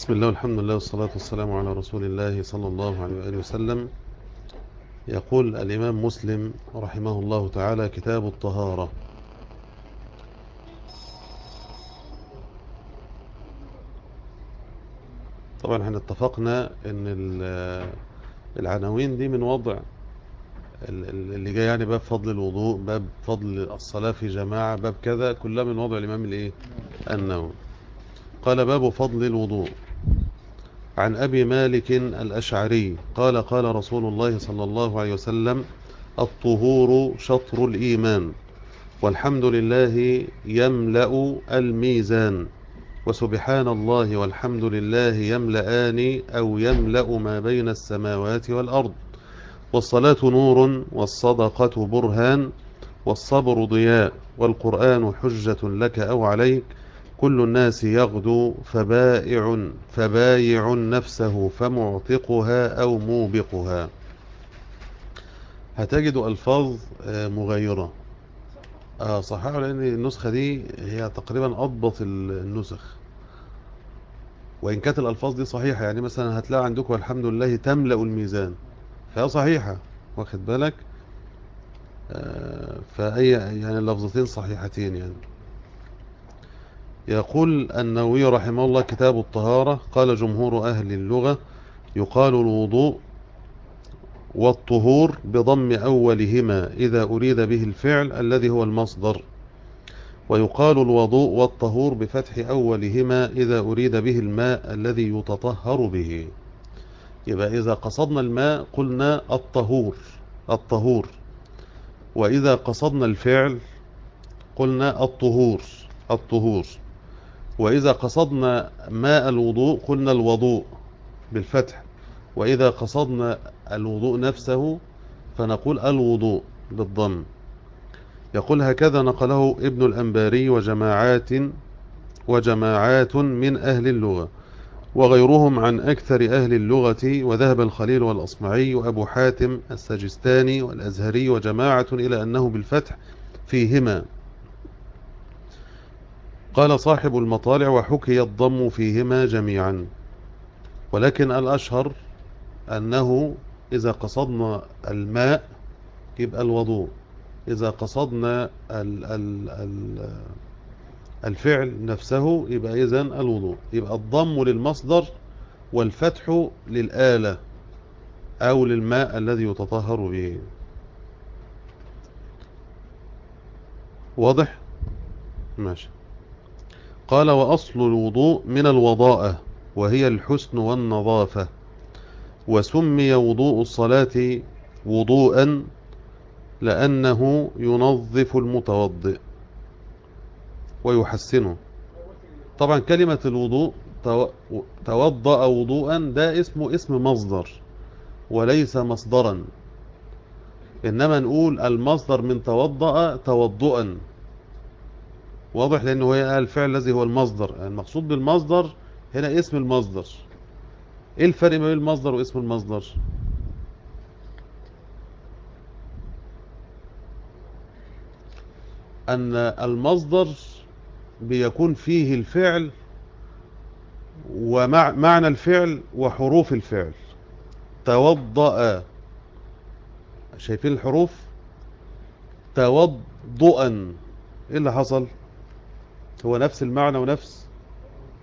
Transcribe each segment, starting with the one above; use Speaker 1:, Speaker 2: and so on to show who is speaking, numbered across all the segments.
Speaker 1: بسم الله والحمد لله والصلاة والسلام على رسول الله صلى الله عليه وآله وسلم. يقول الإمام مسلم رحمه الله تعالى كتاب الطهارة. طبعا إحنا اتفقنا إن العناوين دي من وضع اللي جاي يعني باب فضل الوضوء باب فضل الصلاة في جماعة باب كذا كلها من وضع الإمام الإيه؟ النووي. قال باب فضل الوضوء. عن أبي مالك الأشعري قال قال رسول الله صلى الله عليه وسلم الطهور شطر الإيمان والحمد لله يملأ الميزان وسبحان الله والحمد لله يملأان أو يملأ ما بين السماوات والأرض والصلاة نور والصدقة برهان والصبر ضياء والقرآن حجة لك أو عليك كل الناس يغدو فبائع فبايع نفسه فمعتقها أو موبقها. هتجد ألفاظ مغايرة. آه صحيح لأن النسخة دي هي تقريبا أضبط النسخ. وإن كانت الألفاظ دي صحيحة يعني مثلا هتلاقي عندكم الحمد لله تملأ الميزان. فهي صحيحة واخد بالك؟ آه فأي يعني اللفظتين صحيحتين يعني. يقول النووي رحمه الله كتاب الطهارة قال جمهور أهل اللغة يقال الوضوء والطهور بضم أولهما إذا أريد به الفعل الذي هو المصدر. ويقال الوضوء والطهور بفتح أولهما إذا أريد به الماء الذي يتطهر به. يبقى إذا قصدنا الماء قلنا الطهور الطهور. وإذا قصدنا الفعل قلنا الطهور الطهور. وإذا قصدنا ماء الوضوء قلنا الوضوء بالفتح. وإذا قصدنا الوضوء نفسه فنقول الوضوء بالضم. يقول هكذا نقله ابن الأنباري وجماعات وجماعات من أهل اللغة وغيرهم عن أكثر أهل اللغة وذهب الخليل والأصمعي وأبو حاتم السجستاني والأزهري وجماعة إلى أنه بالفتح فيهما. قال صاحب المطالع وحكي الضم فيهما جميعا. ولكن الأشهر أنه إذا قصدنا الماء يبقى الوضوء إذا قصدنا ال ال ال الفعل نفسه يبقى إذن الوضوء. يبقى الضم للمصدر والفتح للآلة أو للماء الذي يتطهر به. واضح؟ ماشي. قال وأصل الوضوء من الوضاءة وهي الحسن والنظافة. وسمي وضوء الصلاة وضوءا لأنه ينظف المتوضئ ويحسنه. طبعا كلمة الوضوء توضأ وضوءا ده اسمه اسم مصدر وليس مصدرا. إنما نقول المصدر من توضأ توضؤا. واضح لأنه هو الفعل الذي هو المصدر. المقصود بالمصدر هنا اسم المصدر. إيه الفرق بين المصدر واسم المصدر؟ أن المصدر بيكون فيه الفعل ومعنى الفعل وحروف الفعل. توضأ. شايفين الحروف؟ توضؤا. إيه اللي حصل؟ هو نفس المعنى ونفس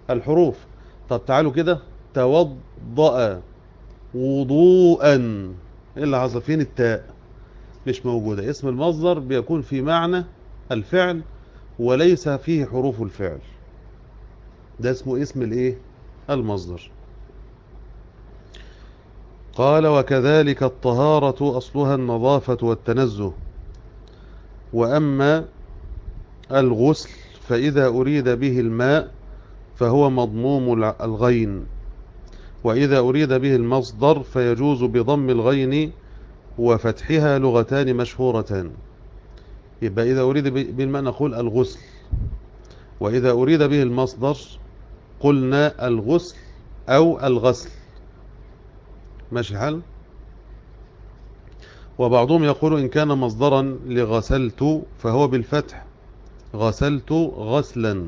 Speaker 1: الحروف. طب تعالوا كده. توضأ وضوءا. إيه اللي حصل؟ فين التاء؟ مش موجودة. اسم المصدر بيكون في معنى الفعل وليس فيه حروف الفعل. ده اسمه اسم الإيه؟ المصدر. قال وكذلك الطهارة أصلها النظافة والتنزه. وأما الغسل فإذا أريد به الماء فهو مضموم الغين. وإذا أريد به المصدر فيجوز بضم الغين وفتحها لغتان مشهورتان. يبقى إذا أريد بالماء نقول الغسل. وإذا أريد به المصدر قلنا الغسل أو الغسل. ماشي الحال وبعضهم يقول إن كان مصدرا لغسلت فهو بالفتح غسلت غسلا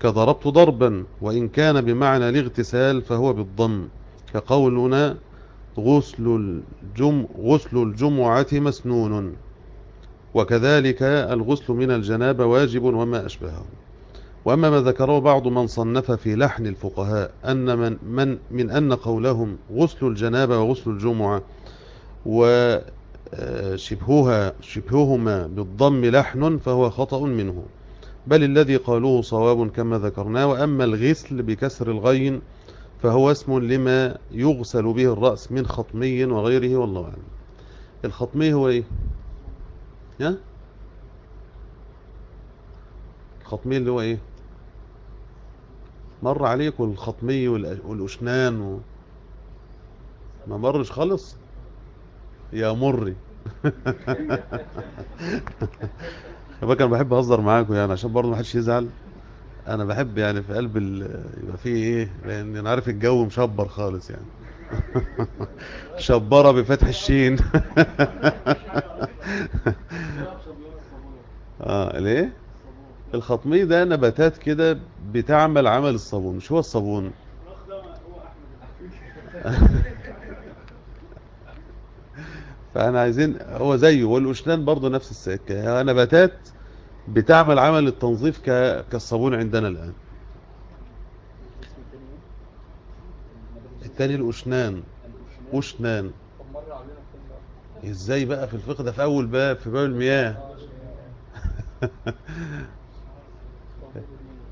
Speaker 1: كضربت ضربا وإن كان بمعنى الاغتسال فهو بالضم. كقولنا غسل, الجم غسل الجمعة مسنون. وكذلك الغسل من الجنابة واجب وما أشبهه. وأما ما ذكره بعض من صنف في لحن الفقهاء أن من, من, من أن قولهم غسل الجنابة وغسل الجمعة وشبهها شبههما بالضم لحن فهو خطأ منه. بل الذي قالوه صواب كما ذكرناه وأما الغسل بكسر الغين فهو اسم لما يغسل به الرأس من خطمي وغيره والله أعلم. الخطمي هو إيه؟ ها؟ الخطمي اللي هو إيه؟ مر عليك الخطمي والأشنان و... ما مرش خالص؟ يا مري. يبقى أنا بحب أهزر معاكم يعني عشان برضه ما حدش يزعل. أنا بحب يعني في قلب يبقى فيه إيه لأن أنا عارف الجو مشبر خالص يعني. شبره بفتح الشين. آه ليه؟ الخطمي ده نباتات كده بتعمل عمل الصابون. مش هو الصابون؟ فاحنا عايزين هو زيه والاشنان برضه نفس السكه نباتات بتعمل عمل التنظيف كالصابون عندنا الآن. التاني الاشنان اشنان إزاي بقى في الفقه ده؟ في أول باب في باب المياه.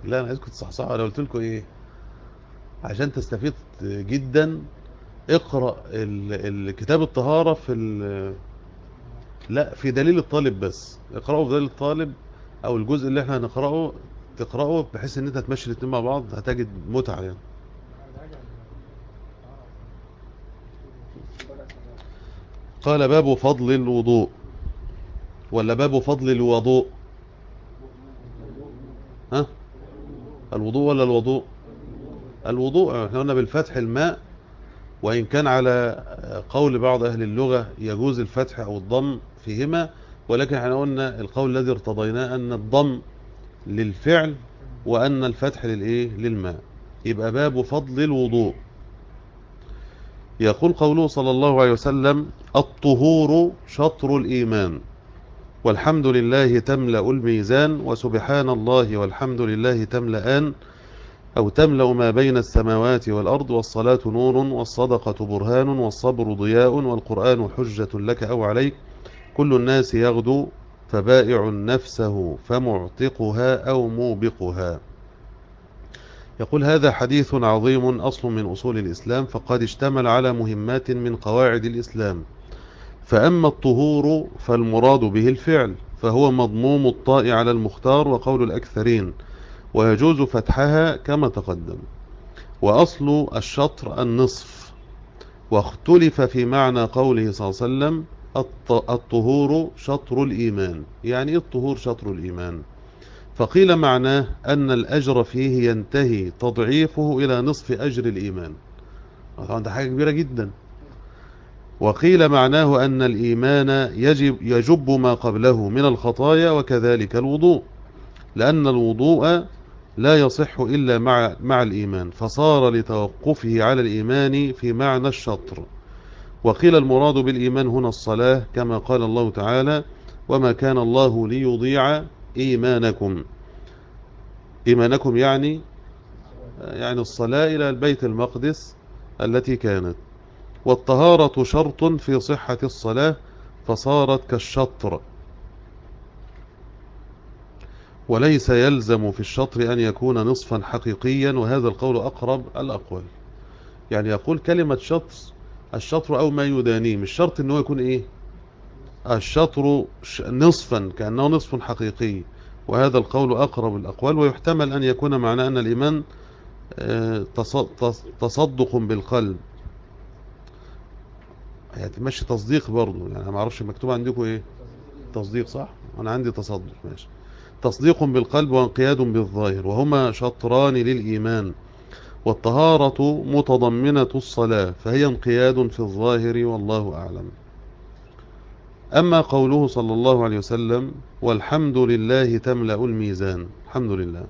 Speaker 1: لا أنا عايزكم تصحصحوا أنا قلت لكم إيه؟ عشان تستفيد جدا اقرأ الكتاب الطهارة في لا في دليل الطالب بس. اقرأه في دليل الطالب أو الجزء اللي إحنا هنقرأه تقرأه بحيث إن أنت تمشي الاثنين مع بعض هتجد متعة يعني. قال باب فضل الوضوء. ولا باب فضل الوضوء؟ ها؟ الوضوء ولا الوضوء؟ الوضوء إحنا قلنا بالفتح الماء وإن كان على قول بعض أهل اللغة يجوز الفتح أو الضم فيهما ولكن إحنا قلنا القول الذي ارتضيناه أن الضم للفعل وأن الفتح للإيه؟ للماء. يبقى باب فضل الوضوء. يقول قوله صلى الله عليه وسلم الطهور شطر الإيمان. والحمد لله تملأ الميزان وسبحان الله والحمد لله تملأان. أو تملأ ما بين السماوات والأرض والصلاة نور والصدقة برهان والصبر ضياء والقرآن حجة لك أو عليك. كل الناس يغدو فبائع نفسه فمعتقها أو موبقها. يقول هذا حديث عظيم أصل من أصول الإسلام فقد اشتمل على مهمات من قواعد الإسلام. فأما الطهور فالمراد به الفعل فهو مضموم الطاء على المختار وقول الأكثرين. ويجوز فتحها كما تقدم. وأصل الشطر النصف. واختلف في معنى قوله صلى الله عليه وسلم الطهور شطر الإيمان. يعني إيه الطهور شطر الإيمان؟ فقيل معناه أن الأجر فيه ينتهي تضعيفه إلى نصف أجر الإيمان. طبعا ده حاجة كبيرة جدا. وقيل معناه أن الإيمان يجب, يجب ما قبله من الخطايا وكذلك الوضوء. لأن الوضوء لا يصح إلا مع, مع الإيمان فصار لتوقفه على الإيمان في معنى الشطر. وقيل المراد بالإيمان هنا الصلاة كما قال الله تعالى وما كان الله ليضيع إيمانكم. إيمانكم يعني يعني الصلاة إلى البيت المقدس التي كانت. والطهارة شرط في صحة الصلاة فصارت كالشطر. وليس يلزم في الشطر أن يكون نصفا حقيقيا وهذا القول أقرب الأقوال. يعني يقول كلمة شطر الشطر أو ما يدانيه مش شرط أنه يكون إيه؟ الشطر نصفا كأنه نصف حقيقي. وهذا القول أقرب الأقوال ويحتمل أن يكون معنى أن الإيمان آه، تصدق بالقلب. يعني ماشي تصديق برضو يعني ما أعرفش مكتوب عندكم إيه؟ تصديق صح؟ أنا عندي تصدق ماشي. تصديق بالقلب وانقياد بالظاهر وهما شطران للإيمان والطهارة متضمنة الصلاة فهي انقياد في الظاهر والله أعلم. أما قوله صلى الله عليه وسلم والحمد لله تملأ الميزان الحمد لله.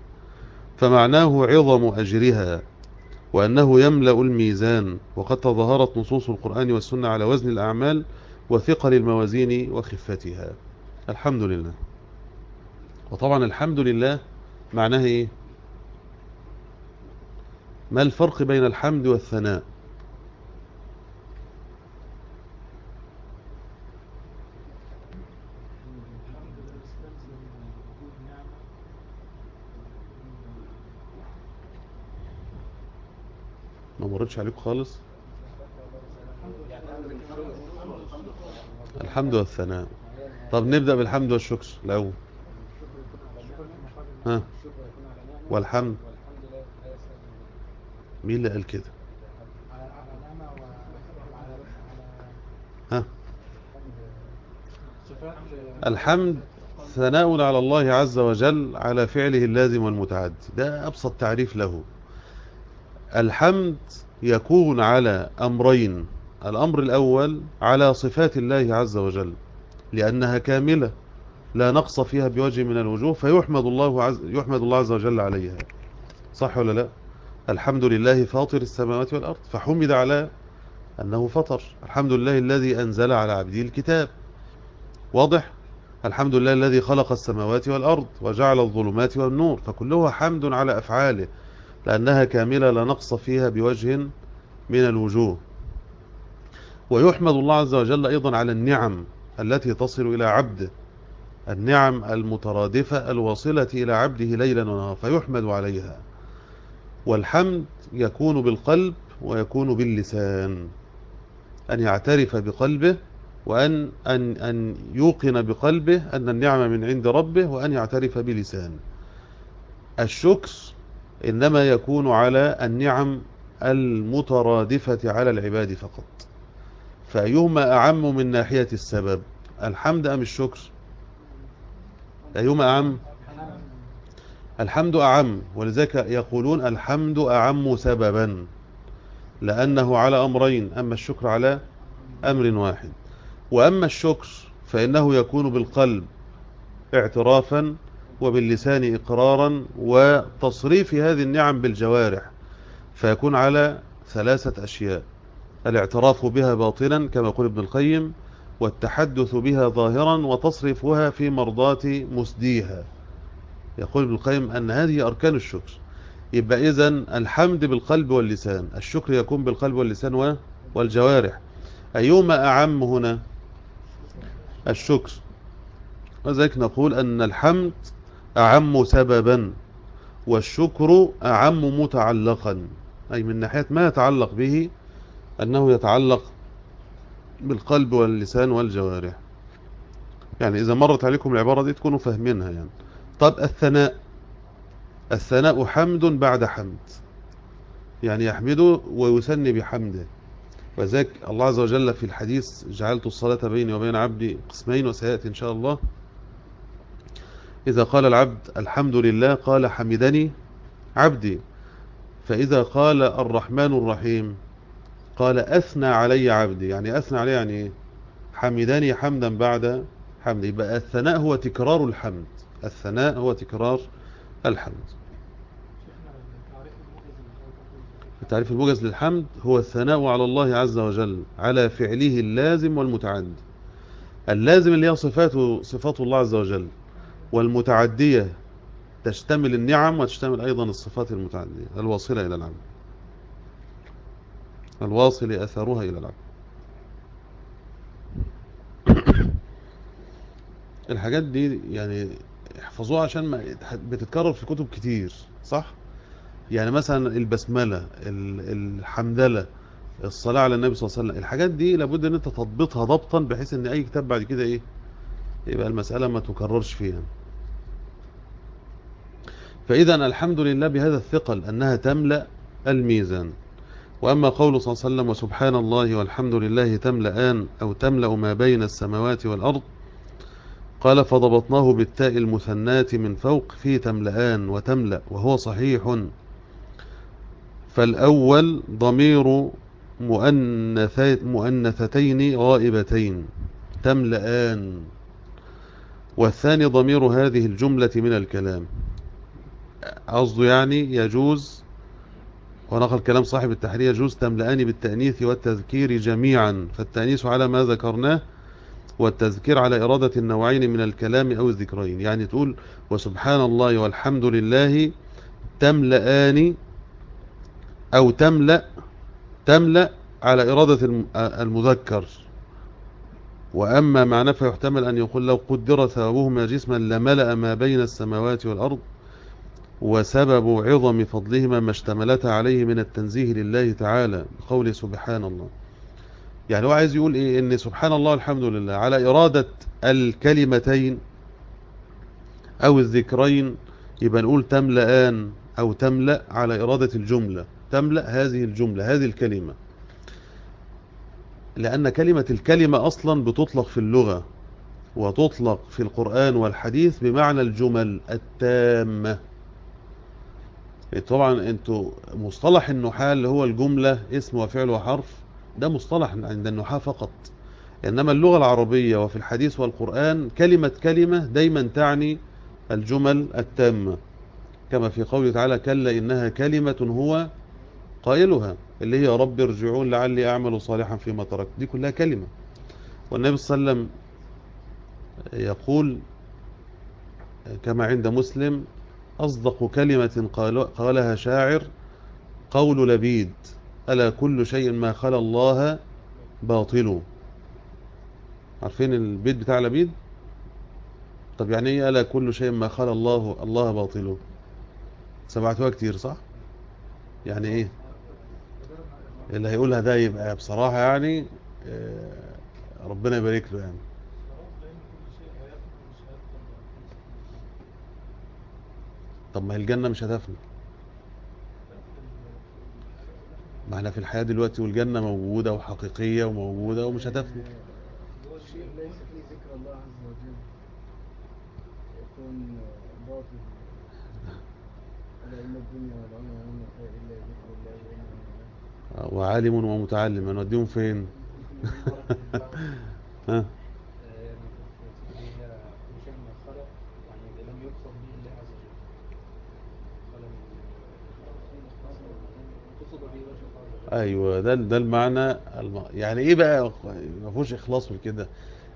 Speaker 1: فمعناه عظم أجرها وأنه يملأ الميزان وقد تظاهرت نصوص القرآن والسنة على وزن الأعمال وثقل الموازين وخفتها. الحمد لله. وطبعا الحمد لله معناه إيه؟ ما الفرق بين الحمد والثناء؟ ما مرتش عليكم خالص؟ الحمد والثناء. طب نبدأ بالحمد والشكر الأول. ها. والحمد. مين اللي قال كده؟ ها. الحمد ثناء على الله عز وجل على فعله اللازم والمتعدي ده أبسط تعريف له. الحمد يكون على أمرين. الأمر الأول على صفات الله عز وجل لأنها كاملة. لا نقص فيها بوجه من الوجوه فيحمد الله عز, يحمد الله عز وجل عليها. صح ولا لا؟ الحمد لله فاطر السماوات والأرض. فحمد على أنه فطر. الحمد لله الذي أنزل على عبده الكتاب. واضح؟ الحمد لله الذي خلق السماوات والأرض وجعل الظلمات والنور. فكلها حمد على أفعاله لأنها كاملة لا نقص فيها بوجه من الوجوه. ويحمد الله عز وجل أيضا على النعم التي تصل إلى عبده. النعم المترادفة الواصلة إلى عبده ليلا ونهارا فيحمد عليها. والحمد يكون بالقلب ويكون باللسان أن يعترف بقلبه وأن أن أن يوقن بقلبه أن النعمة من عند ربه وأن يعترف بلسانه الشكر إنما يكون على النعم المترادفة على العباد فقط. فأيهما أعم من ناحية السبب الحمد أم الشكر؟ أيهما أعم. الحمد أعم ولذلك يقولون الحمد أعم سببا لأنه على أمرين أما الشكر على أمر واحد. وأما الشكر فإنه يكون بالقلب اعترافا وباللسان إقرارا وتصريف هذه النعم بالجوارح فيكون على ثلاثة أشياء. الاعتراف بها باطنا كما يقول ابن القيم والتحدث بها ظاهرا وتصرفها في مرضات مسديها. يقول ابن القيم أن هذه أركان الشكر. يبقى إذا الحمد بالقلب واللسان. الشكر يكون بالقلب واللسان والجوارح. أيهما أعم هنا؟ الشكر. وذلك نقول أن الحمد أعم سببا والشكر أعم متعلقا. أي من ناحية ما يتعلق به أنه يتعلق بالقلب واللسان والجوارح. يعني إذا مرت عليكم العبارة دي تكونوا فاهمينها يعني. طب الثناء. الثناء حمد بعد حمد. يعني يحمده ويثني بحمده. وذلك الله عز وجل في الحديث جعلت الصلاة بيني وبين عبدي قسمين وسيأتي إن شاء الله. إذا قال العبد الحمد لله قال حمدني عبدي. فإذا قال الرحمن الرحيم قال أثنى علي عبدي يعني أثنى علي يعني حمدني حمدا بعد حمد يبقى الثناء هو تكرار الحمد الثناء هو تكرار الحمد. التعريف الموجز للحمد هو الثناء على الله عز وجل على فعله اللازم والمتعدي. اللازم اللي هي صفاته صفات الله عز وجل والمتعدية تشتمل النعم وتشتمل أيضا الصفات المتعدية الواصلة إلى العبد. الواصل أثرها إلى العبد الحاجات دي يعني احفظوها عشان ما بتتكرر في كتب كتير صح؟ يعني مثلا البسملة الحمدلة الصلاة على النبي صلى الله عليه وسلم الحاجات دي لابد إن أنت تضبطها ضبطا بحيث إن أي كتاب بعد كده إيه؟ يبقى المسألة ما تكررش فيها. فإذا الحمد لله بهذا الثقل أنها تملأ الميزان. وأما قول صلى الله عليه وسلم وسبحان الله والحمد لله تملأان أو تملأ ما بين السماوات والأرض قال فضبطناه بالتاء المثنات من فوق في تملأان وتملأ وهو صحيح. فالأول ضمير مؤنثتين غائبتين تملأان والثاني ضمير هذه الجملة من الكلام. قصده يعني يجوز ونقل كلام صاحب التحرير يجوز تملأان بالتأنيث والتذكير جميعا. فالتأنيث على ما ذكرناه والتذكير على إرادة النوعين من الكلام أو الذكرين. يعني تقول وسبحان الله والحمد لله تملأان أو تملأ تملأ على إرادة المذكر. وأما معناه فيحتمل أن يقول لو قدر ثوابهما جسما لملأ ما بين السماوات والأرض وسبب عظم فضلهما ما اشتملتا عليه من التنزيه لله تعالى بقوله سبحان الله يعني هو عايز يقول إيه؟ إن سبحان الله الحمد لله على إرادة الكلمتين أو الذكرين يبقى نقول تملأان أو تملأ على إرادة الجملة. تملأ هذه الجملة هذه الكلمة. لأن كلمة الكلمة أصلا بتطلق في اللغة وتطلق في القرآن والحديث بمعنى الجمل التامة. طبعا أنتوا مصطلح النحاة اللي هو الجملة اسم وفعل وحرف ده مصطلح عند النحاة فقط. إنما اللغة العربية وفي الحديث والقرآن كلمة كلمة دايما تعني الجمل التامة. كما في قوله تعالى كلا إنها كلمة هو قائلها اللي هي رب ارجعون لعلي أعمل صالحا فيما تركت. دي كلها كلمة. والنبي صلى الله عليه وسلم يقول كما عند مسلم أصدق كلمة قالها شاعر قول لبيد ألا كل شيء ما خلا الله باطل. عارفين البيت بتاع لبيد؟ طب يعني إيه ألا كل شيء ما خلا الله الله باطل؟ سمعتوها كتير صح؟ يعني إيه؟ اللي هيقولها ده يبقى بصراحة يعني ربنا يبارك له يعني. طب ما هي الجنة مش هتفنى. ما إحنا في الحياة دلوقتي والجنة موجودة وحقيقية وموجودة ومش هتفنى.
Speaker 2: هو الشيء ليس فيه ذكر الله عز وجل يكون باطل ألا إن الدنيا والعمر وما فيها إلا ذكر الله وإنما
Speaker 1: وعالم ومتعلم هنوديهم فين؟ ها؟ أيوه ده ده المعنى الم... يعني إيه بقى ما فيهوش إخلاص في كده؟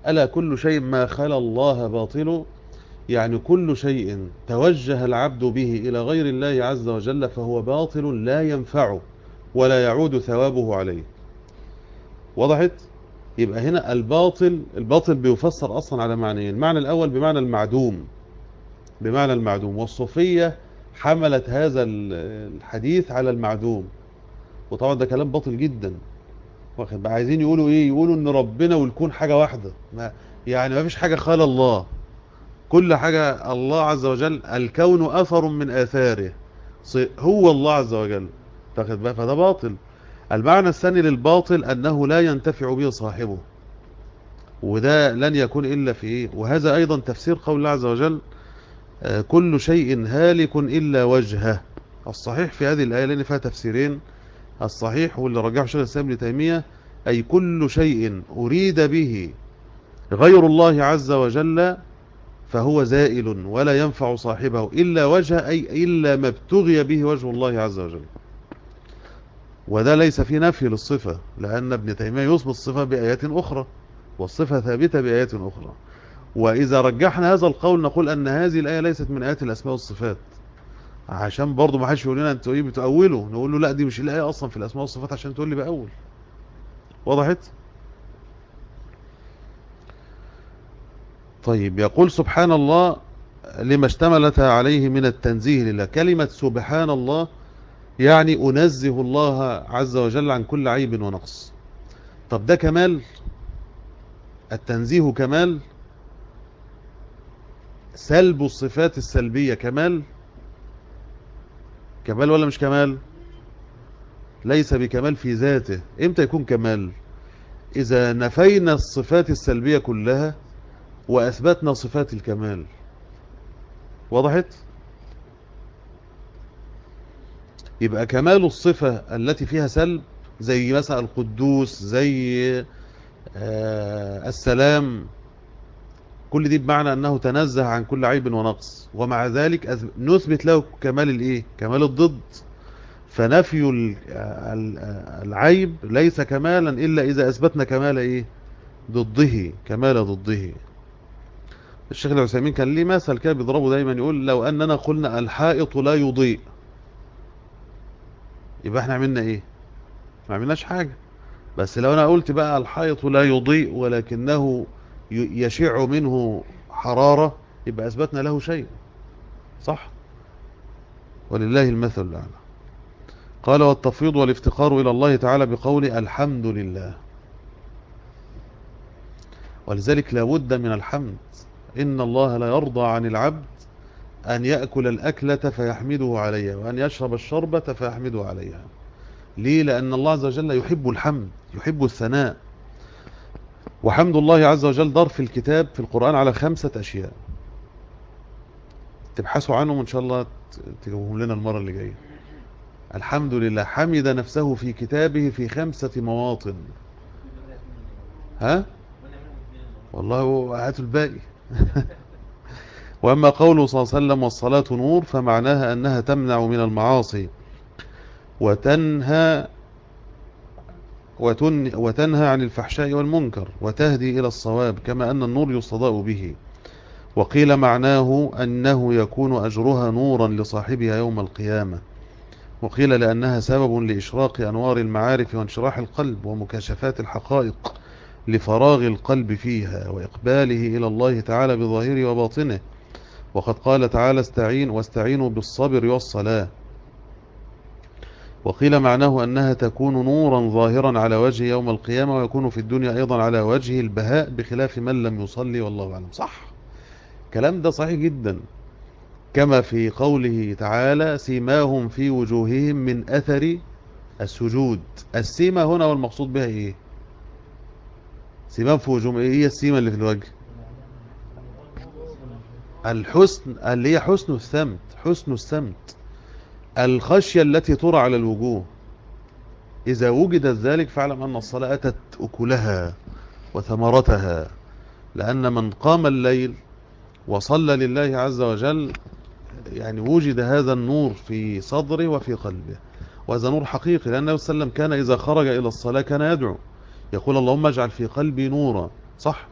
Speaker 1: ألا كل شيء ما خلا الله باطل يعني كل شيء توجه العبد به إلى غير الله عز وجل فهو باطل لا ينفعه ولا يعود ثوابه عليه. وضحت يبقى هنا الباطل الباطل بيفسر أصلا على معنيين. المعنى الأول بمعنى المعدوم بمعنى المعدوم. والصوفية حملت هذا الحديث على المعدوم. وطبعا ده كلام باطل جدا. واخد بقى عايزين يقولوا إيه؟ يقولوا إن ربنا والكون حاجة واحدة. ما يعني ما فيش حاجة خال الله. كل حاجة الله عز وجل الكون أثر من آثاره. هو الله عز وجل. واخد بقى؟ فده باطل. المعنى الثاني للباطل أنه لا ينتفع به صاحبه. وده لن يكون إلا في إيه؟ وهذا أيضا تفسير قول الله عز وجل آه كل شيء هالك إلا وجهه. الصحيح في هذه الآية لأن فيها تفسيرين. الصحيح واللي رجعه شيخ الإسلام ابن تيمية أي كل شيء أريد به غير الله عز وجل فهو زائل ولا ينفع صاحبه إلا وجه أي إلا ما ابتغي به وجه الله عز وجل. وده ليس في نفي للصفة لأن ابن تيمية يثبت الصفة بايات أخرى والصفة ثابتة بايات أخرى. وإذا رجحنا هذا القول نقول أن هذه الآية ليست من آيات الأسماء والصفات. عشان برضه ما حدش يقول لنا أنتوا إيه بتأولوا نقول له لا دي مش الآية أصلا في الأسماء والصفات عشان تقول لي بأول. وضحت طيب يقول سبحان الله لما اشتملت عليه من التنزيه لله كلمة سبحان الله يعني أنزه الله عز وجل عن كل عيب ونقص. طب ده كمال؟ التنزيه كمال؟ سلب الصفات السلبية كمال؟ كمال ولا مش كمال؟ ليس بكمال في ذاته. إمتى يكون كمال؟ إذا نفينا الصفات السلبية كلها وأثبتنا صفات الكمال. وضحت؟ يبقى كمال الصفة التي فيها سلب زي مثلا القدوس زي آه السلام كل دي بمعنى أنه تنزه عن كل عيب ونقص. ومع ذلك نثبت له كمال الإيه؟ كمال الضد. فنفي ال- ال- العيب ليس كمالا إلا إذا أثبتنا كمال إيه؟ ضده كمال ضده. الشيخ العثيمين كان ليه مثل كده بيضربه دايما يقول لو أننا قلنا الحائط لا يضيء يبقى إحنا عملنا إيه؟ ما عملناش حاجة. بس لو أنا قلت بقى الحائط لا يضيء ولكنه يشع منه حرارة يبقى أثبتنا له شيء. صح؟ ولله المثل الأعلى. قال والتفويض والافتقار إلى الله تعالى بقول الحمد لله. ولذلك لابد من الحمد. إن الله لا يرضى عن العبد أن يأكل الأكلة فيحمده عليها وأن يشرب الشربة فيحمده عليها. ليه؟ لأن الله عز وجل يحب الحمد يحب الثناء. وحمد الله عز وجل في الكتاب في القرآن على خمسة أشياء. تبحثوا عنهم إن شاء الله ت- تجيبهم لنا المرة اللي جاية. الحمد لله حمد نفسه في كتابه في خمسة مواطن. ها؟ والله هاتوا الباقي. وأما قوله صلى الله عليه وسلم والصلاة نور فمعناها أنها تمنع من المعاصي. وتنهى وتن وتنهى عن الفحشاء والمنكر وتهدي إلى الصواب كما أن النور يستضاء به. وقيل معناه أنه يكون أجرها نورا لصاحبها يوم القيامة. وقيل لأنها سبب لإشراق أنوار المعارف وانشراح القلب ومكاشفات الحقائق لفراغ القلب فيها وإقباله إلى الله تعالى بظاهره وباطنه. وقد قال تعالى استعين واستعينوا بالصبر والصلاة. وقيل معناه أنها تكون نورا ظاهرا على وجه يوم القيامة ويكون في الدنيا أيضا على وجه البهاء بخلاف من لم يصلي والله أعلم. صح. كلام ده صحيح جدا. كما في قوله تعالى سيماهم في وجوههم من أثر السجود. السيمة هنا والمقصود بها إيه؟ سيماهم في وجوههم إيه هي السيمة اللي في الوجه؟ الحسن اللي هي حسن السمت حسن السمت. الخشية التي ترى على الوجوه إذا وجدت ذلك فاعلم أن الصلاة أتت أكلها وثمرتها لأن من قام الليل وصلى لله عز وجل يعني وجد هذا النور في صدره وفي قلبه. وهذا نور حقيقي لأن النبي صلى الله عليه وسلم كان إذا خرج إلى الصلاة كان يدعو. يقول اللهم اجعل في قلبي نورا صح؟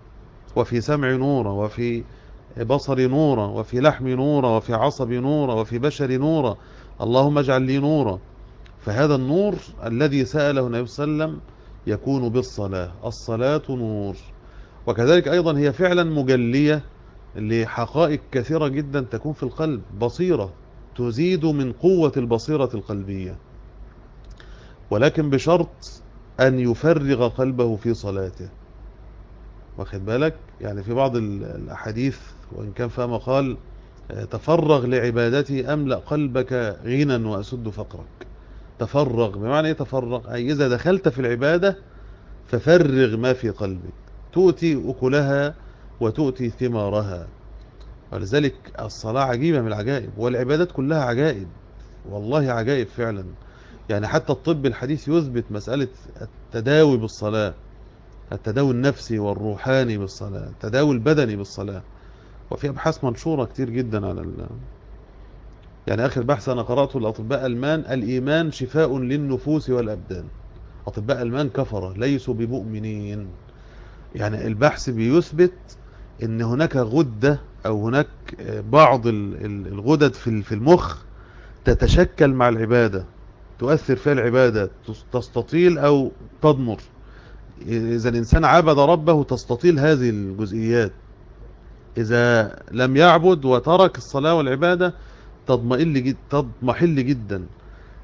Speaker 1: وفي سمعي نورا وفي بصري نورا وفي لحمي نورا وفي عصبي نورا وفي بشري نورا. اللهم اجعل لي نورا. فهذا النور الذي سأله النبي صلى الله عليه وسلم يكون بالصلاة. الصلاة نور. وكذلك أيضا هي فعلا مجلية لحقائق كثيرة جدا تكون في القلب. بصيرة تزيد من قوة البصيرة القلبية. ولكن بشرط أن يفرغ قلبه في صلاته. واخد بالك؟ يعني في بعض ال- الأحاديث وإن كان فيها مقال تفرغ لعبادتي أملأ قلبك غنى وأسد فقرك. تفرغ بمعنى إيه تفرغ؟ أي إذا دخلت في العبادة ففرغ ما في قلبك. تؤتي أكلها وتؤتي ثمارها. ولذلك الصلاة عجيبة من العجائب والعبادات كلها عجائب. والله عجائب فعلا. يعني حتى الطب الحديث يثبت مسألة التداوي بالصلاة التداوي النفسي والروحاني بالصلاة التداوي البدني بالصلاة. وفي أبحاث منشورة كتير جدا على ال... يعني آخر بحث أنا قرأته الأطباء المان الإيمان شفاء للنفوس والأبدان. أطباء المان كفرة ليسوا بمؤمنين. يعني البحث بيثبت إن هناك غدة أو هناك بعض ال- ال- الغدد في ال- في المخ تتشكل مع العبادة تؤثر فيها العبادة تس- تستطيل أو تضمر إذا الإنسان عبد ربه تستطيل هذه الجزئيات. إذا لم يعبد وترك الصلاة والعبادة تضمئل جد تضمحل جدا.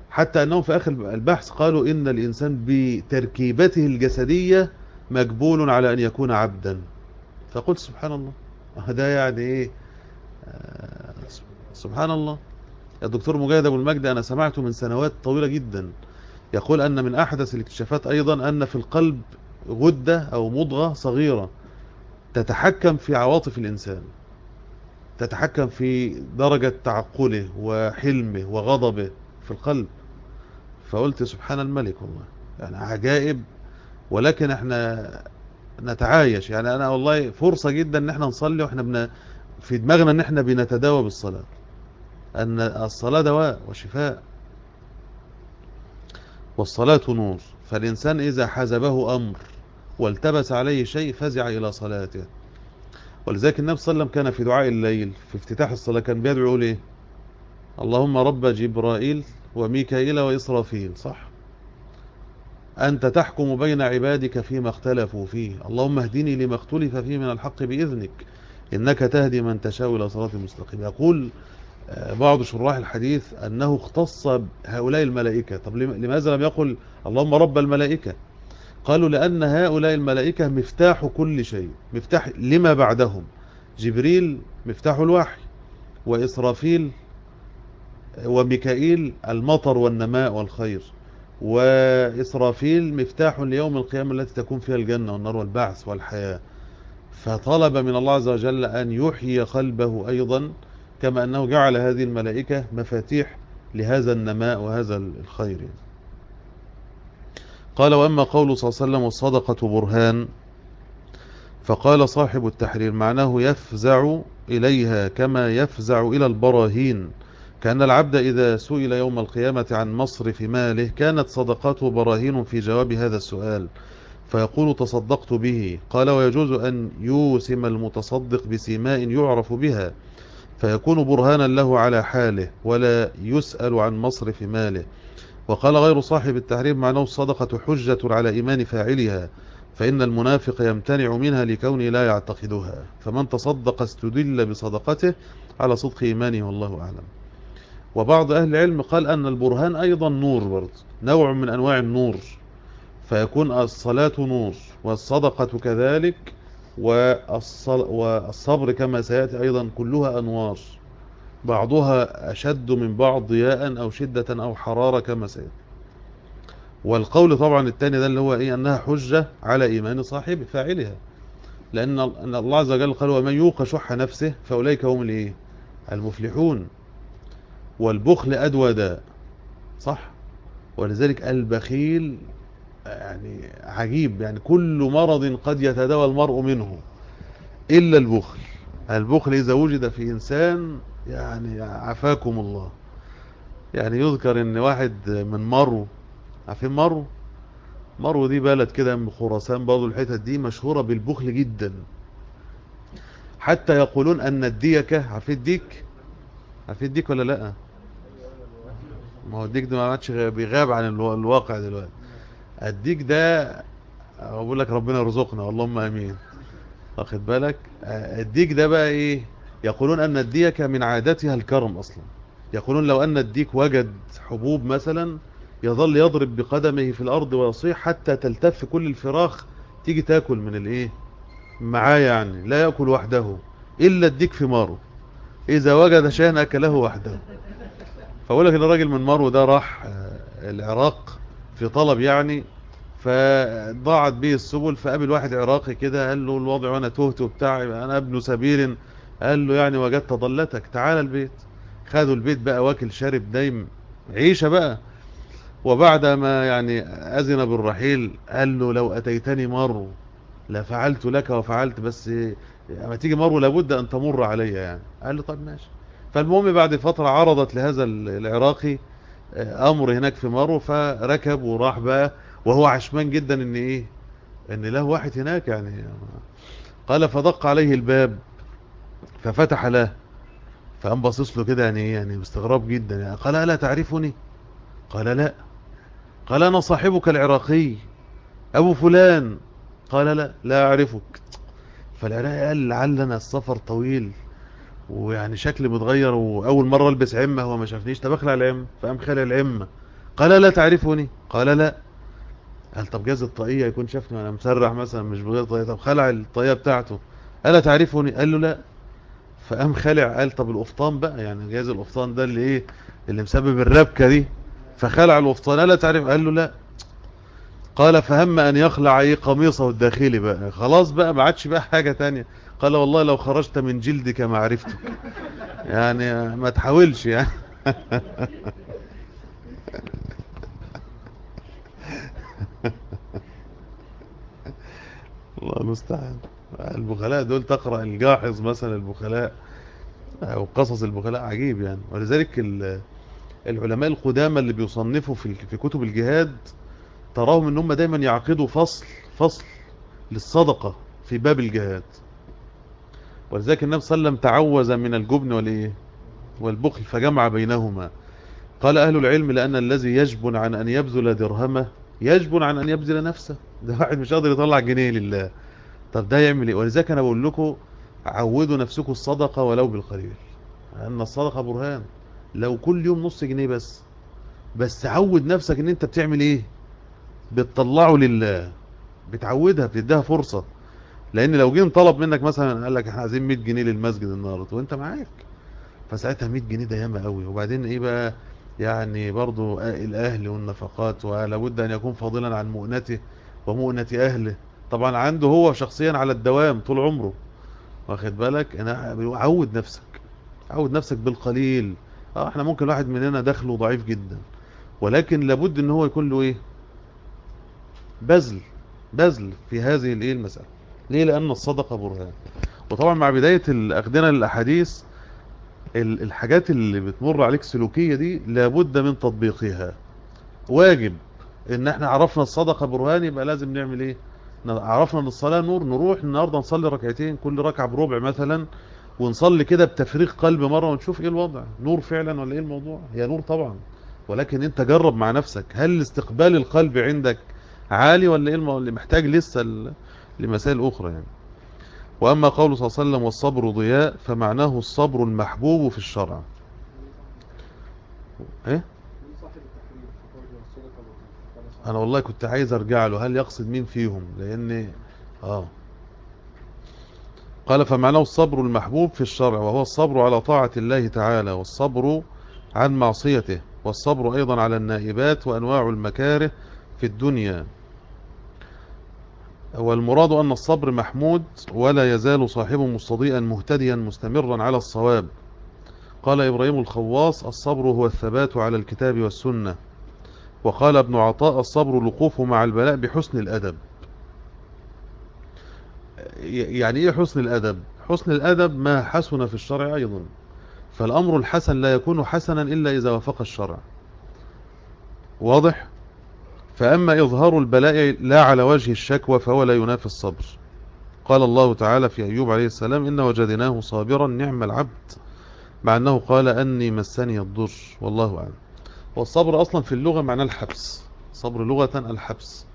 Speaker 1: حتى انهم في آخر البحث قالوا إن الإنسان بتركيبته الجسدية مجبول على أن يكون عبدا. فقلت سبحان الله ده يعني إيه؟ آه، سبحان الله الدكتور مجاهد أبو المجد أنا سمعته من سنوات طويلة جدا يقول أن من أحدث الاكتشافات أيضا أن في القلب غدة أو مضغة صغيرة. تتحكم في عواطف الإنسان تتحكم في درجة تعقله وحلمه وغضبه في القلب. فقلت سبحان الملك والله يعني عجائب ولكن إحنا نتعايش. يعني أنا والله فرصة جدا إن إحنا نصلي وإحنا بن في دماغنا إن إحنا بنتداوى بالصلاة. أن الصلاة دواء وشفاء. والصلاة نور. فالإنسان إذا حزبه أمر والتبس عليه شيء فزع إلى صلاته. ولذلك النبي صلى الله عليه وسلم كان في دعاء الليل في افتتاح الصلاة كان بيدعو إيه اللهم رب جبرائيل وميكائيل وإسرافيل صح؟ أنت تحكم بين عبادك فيما اختلفوا فيه. اللهم اهدني لما اختلف فيه من الحق بإذنك إنك تهدي من تشاء إلى صراط مستقيم. يقول آه، بعض شراح الحديث أنه اختص هؤلاء الملائكة. طب لم- لماذا لم يقل اللهم رب الملائكة؟ قالوا لأن هؤلاء الملائكة مفتاح كل شيء مفتاح لما بعدهم؟ جبريل مفتاح الوحي وإسرافيل وميكائيل المطر والنماء والخير وإسرافيل مفتاح ليوم القيامة التي تكون فيها الجنة والنار والبعث والحياة. فطلب من الله عز وجل أن يحيي قلبه أيضا كما أنه جعل هذه الملائكة مفاتيح لهذا النماء وهذا الخير. قال وأما قول صلى الله عليه وسلم والصدقة برهان فقال صاحب التحرير معناه يفزع إليها كما يفزع إلى البراهين كأن العبد إذا سئل يوم القيامة عن مصرف ماله كانت صدقاته براهين في جواب هذا السؤال فيقول تصدقت به قال ويجوز أن يوسم المتصدق بسماء يعرف بها فيكون برهانا له على حاله ولا يسأل عن مصرف ماله. وقال غير صاحب التحريم معناه الصدقة حجة على إيمان فاعلها فإن المنافق يمتنع منها لكونه لا يعتقدها. فمن تصدق استدل بصدقته على صدق إيمانه والله أعلم. وبعض أهل العلم قال أن البرهان أيضا نور برضه نوع من أنواع النور فيكون الصلاة نور والصدقة كذلك والصبر كما سيأتي أيضا كلها أنوار. بعضها أشد من بعض ضياء أو شدة أو حرارة كما سيأتي. والقول طبعا الثاني ده اللي هو إيه؟ أنها حجة على إيمان صاحب فاعلها. لأن أن الله عز وجل قال ومن يوق شح نفسه فأولئك هم الإيه؟ المفلحون. والبخل أدوى داء. صح؟ ولذلك البخيل يعني عجيب. يعني كل مرض قد يتداوى المرء منه إلا البخل. البخل إذا وجد في إنسان يعني عفاكم الله. يعني يذكر إن واحد من مرو عارفين مرو مرو دي بلد كده من خراسان برضه الحتت دي مشهورة بالبخل جدا. حتى يقولون أن الديكة عارفين الديك؟ عارفين الديك ولا لأ؟ ما هو الديك ده ما عادش بيغاب عن الوا- الواقع دلوقتي. الديك ده بقول لك ربنا يرزقنا اللهم آمين. واخد بالك؟ آه، الديك ده بقى إيه؟ يقولون أن الديكة من عادتها الكرم أصلا. يقولون لو أن الديك وجد حبوب مثلا يظل يضرب بقدمه في الأرض ويصيح حتى تلتف كل الفراخ تيجي تاكل من الإيه؟ معاه يعني لا يأكل وحده إلا الديك في مرو إذا وجد شيئا أكله وحده. فأقول لك إن الراجل من مرو ده راح آه، العراق في طلب يعني فضاعت به السبل فقابل واحد عراقي كده قال له الوضع وأنا تهت وبتاع أنا ابن سبيل قال له يعني وجدت ضلتك تعال البيت. خدوا البيت بقى واكل شارب دايم عيشة بقى. وبعد ما يعني أذن بالرحيل قال له لو أتيتني مر لفعلت لك وفعلت بس لما تيجي مر لابد أن تمر علي يعني. قال له طب ماشي. فالمهم بعد فترة عرضت لهذا العراقي أمر هناك في مرو فركب وراح بقى. وهو عشمان جدا إن إيه؟ إن له واحد هناك يعني. قال فدق عليه الباب. ففتح له فقام باصص له كده يعني إيه يعني باستغراب جدا. يعني قال ألا تعرفني؟ قال لا. قال أنا صاحبك العراقي. أبو فلان. قال لا لا أعرفك. فالعراقي قال لعلنا السفر طويل ويعني شكلي متغير وأول مرة ألبس عمة هو ما شافنيش. طب أخلع العمة. فقام خلع العمة. قال لا تعرفني؟ قال لا. قال طب جاز الطاقية يكون شافني وأنا مسرح مثلا مش بغير طاقية. طب خلع الطاقية بتاعته. ألا تعرفني؟ قال له لا. فقام خلع قال طب القفطان بقى يعني جاز القفطان ده اللي إيه؟ اللي مسبب الربكة دي. فخلع القفطان الا تعرف؟ قال له لا. قال فهم أن يخلع إيه؟ قميصه الداخلي بقى. خلاص بقى ما عادش بقى حاجة تانية. قال والله لو خرجت من جلدك ما عرفتك. يعني ما تحاولش يعني. الله المستعان. البخلاء دول تقرأ الجاحظ مثلا البخلاء أو قصص البخلاء عجيب يعني. ولذلك ال- العلماء القدامى اللي بيصنفوا في في كتب الجهاد تراهم إن هم دايما يعقدوا فصل فصل للصدقة في باب الجهاد. ولذلك النبي صلى الله عليه وسلم تعوذ من الجبن والإيه؟ والبخل فجمع بينهما. قال أهل العلم لأن الذي يجبن عن أن يبذل درهمه يجبن عن أن يبذل نفسه. ده واحد مش قادر يطلع جنيه لله. طب ده يعمل إيه؟ ولذلك أنا بقول لكم عودوا نفسكم الصدقة ولو بالقليل أن الصدقة برهان. لو كل يوم نص جنيه بس. بس عود نفسك إن أنت بتعمل إيه؟ بتطلعه لله. بتعودها بتديها فرصة. لأن لو جين طلب منك مثلا قال لك إحنا عايزين 100 جنيه للمسجد النهارده وأنت معاك. فساعتها 100 جنيه ده ياما قوي وبعدين إيه بقى؟ يعني برضو الأهل والنفقات ولا بد أن يكون فاضلا عن مؤنته ومؤنة أهله. طبعا عنده هو شخصيا على الدوام طول عمره. واخد بالك؟ أنا عود نفسك. عود نفسك بالقليل. آه إحنا ممكن واحد مننا دخله ضعيف جدا. ولكن لابد إن هو يكون له إيه؟ بذل. بذل في هذه الايه المسألة. ليه؟ لأن الصدقة برهان. وطبعا مع بداية الاخدنا للأحاديث ال- الحاجات اللي بتمر عليك سلوكية دي لابد من تطبيقها. واجب. إن إحنا عرفنا الصدقة برهان يبقى لازم نعمل إيه؟ عرفنا إن الصلاة نور نروح النهاردة نصلي ركعتين كل ركعة بربع مثلا ونصلي كده بتفريغ قلب مرة ونشوف إيه الوضع. نور فعلا ولا إيه الموضوع؟ هي نور طبعا. ولكن أنت جرب مع نفسك. هل استقبال القلب عندك عالي ولا إيه. اللي محتاج لسه. لمسائل أخرى يعني؟ وأما قوله صلى الله عليه وسلم والصبر ضياء فمعناه الصبر المحبوب في الشرع. إيه
Speaker 2: صاحب التحرير في قول الصدقة والصدقة.
Speaker 1: أنا والله كنت عايز أرجع له هل يقصد مين فيهم؟ لأن آه. قال فمعناه الصبر المحبوب في الشرع وهو الصبر على طاعة الله تعالى والصبر عن معصيته والصبر أيضا على النائبات وأنواع المكاره في الدنيا. والمراد أن الصبر محمود ولا يزال صاحبه مستضيئا مهتديا مستمرا على الصواب. قال إبراهيم الخواص الصبر هو الثبات على الكتاب والسنة. وقال ابن عطاء الصبر الوقوف مع البلاء بحسن الأدب. يعني إيه حسن الأدب؟ حسن الأدب ما حسن في الشرع أيضا. فالأمر الحسن لا يكون حسنا إلا إذا وافق الشرع. واضح؟ فأما إظهار البلاء لا على وجه الشكوى فهو لا ينافي الصبر. قال الله تعالى في أيوب عليه السلام إن وجدناه صابرا نعم العبد. مع أنه قال أني مسني الضر. والله أعلم. والصبر أصلا في اللغة معناه الحبس. صبر لغة الحبس.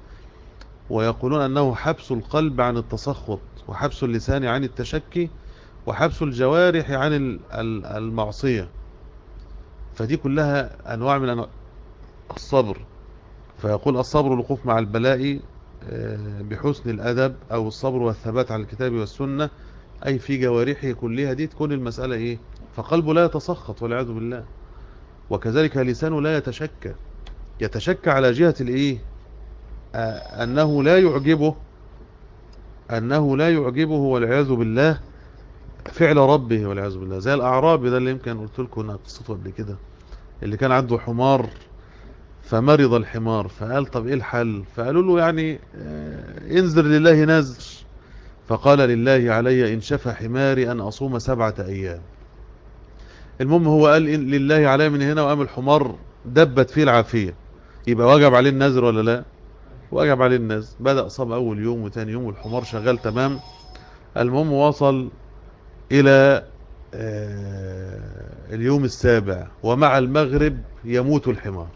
Speaker 1: ويقولون أنه حبس القلب عن التسخط وحبس اللسان عن التشكي وحبس الجوارح عن ال- ال- المعصية. فدي كلها أنواع من الصبر. فيقول الصبر الوقوف مع البلاء آه، بحسن الأدب أو الصبر والثبات على الكتاب والسنة أي في جوارحه كلها. دي تكون المسألة إيه؟ فقلبه لا يتسخط والعياذ بالله. وكذلك لسانه لا يتشكى. يتشكى على جهة الإيه؟ آه، أنه لا يعجبه أنه لا يعجبه والعياذ بالله. فعل ربه والعياذ بالله. زي الأعرابي ده اللي يمكن قلت لكم أنا قصته قبل كده. اللي كان عنده حمار فمرض الحمار. فقال طب إيه الحل؟ فقالوا له يعني آه، انذر لله نذر. فقال لله علي إن شفى حماري أن أصوم سبعة أيام. المهم هو قال لله علي من هنا وقام الحمار دبت فيه العافية. يبقى وجب عليه النذر ولا لا؟ وجب عليه الناس بدأ صام أول يوم وتاني يوم والحمار شغال تمام. المهم وصل إلى آه، اليوم السابع ومع المغرب يموت الحمار.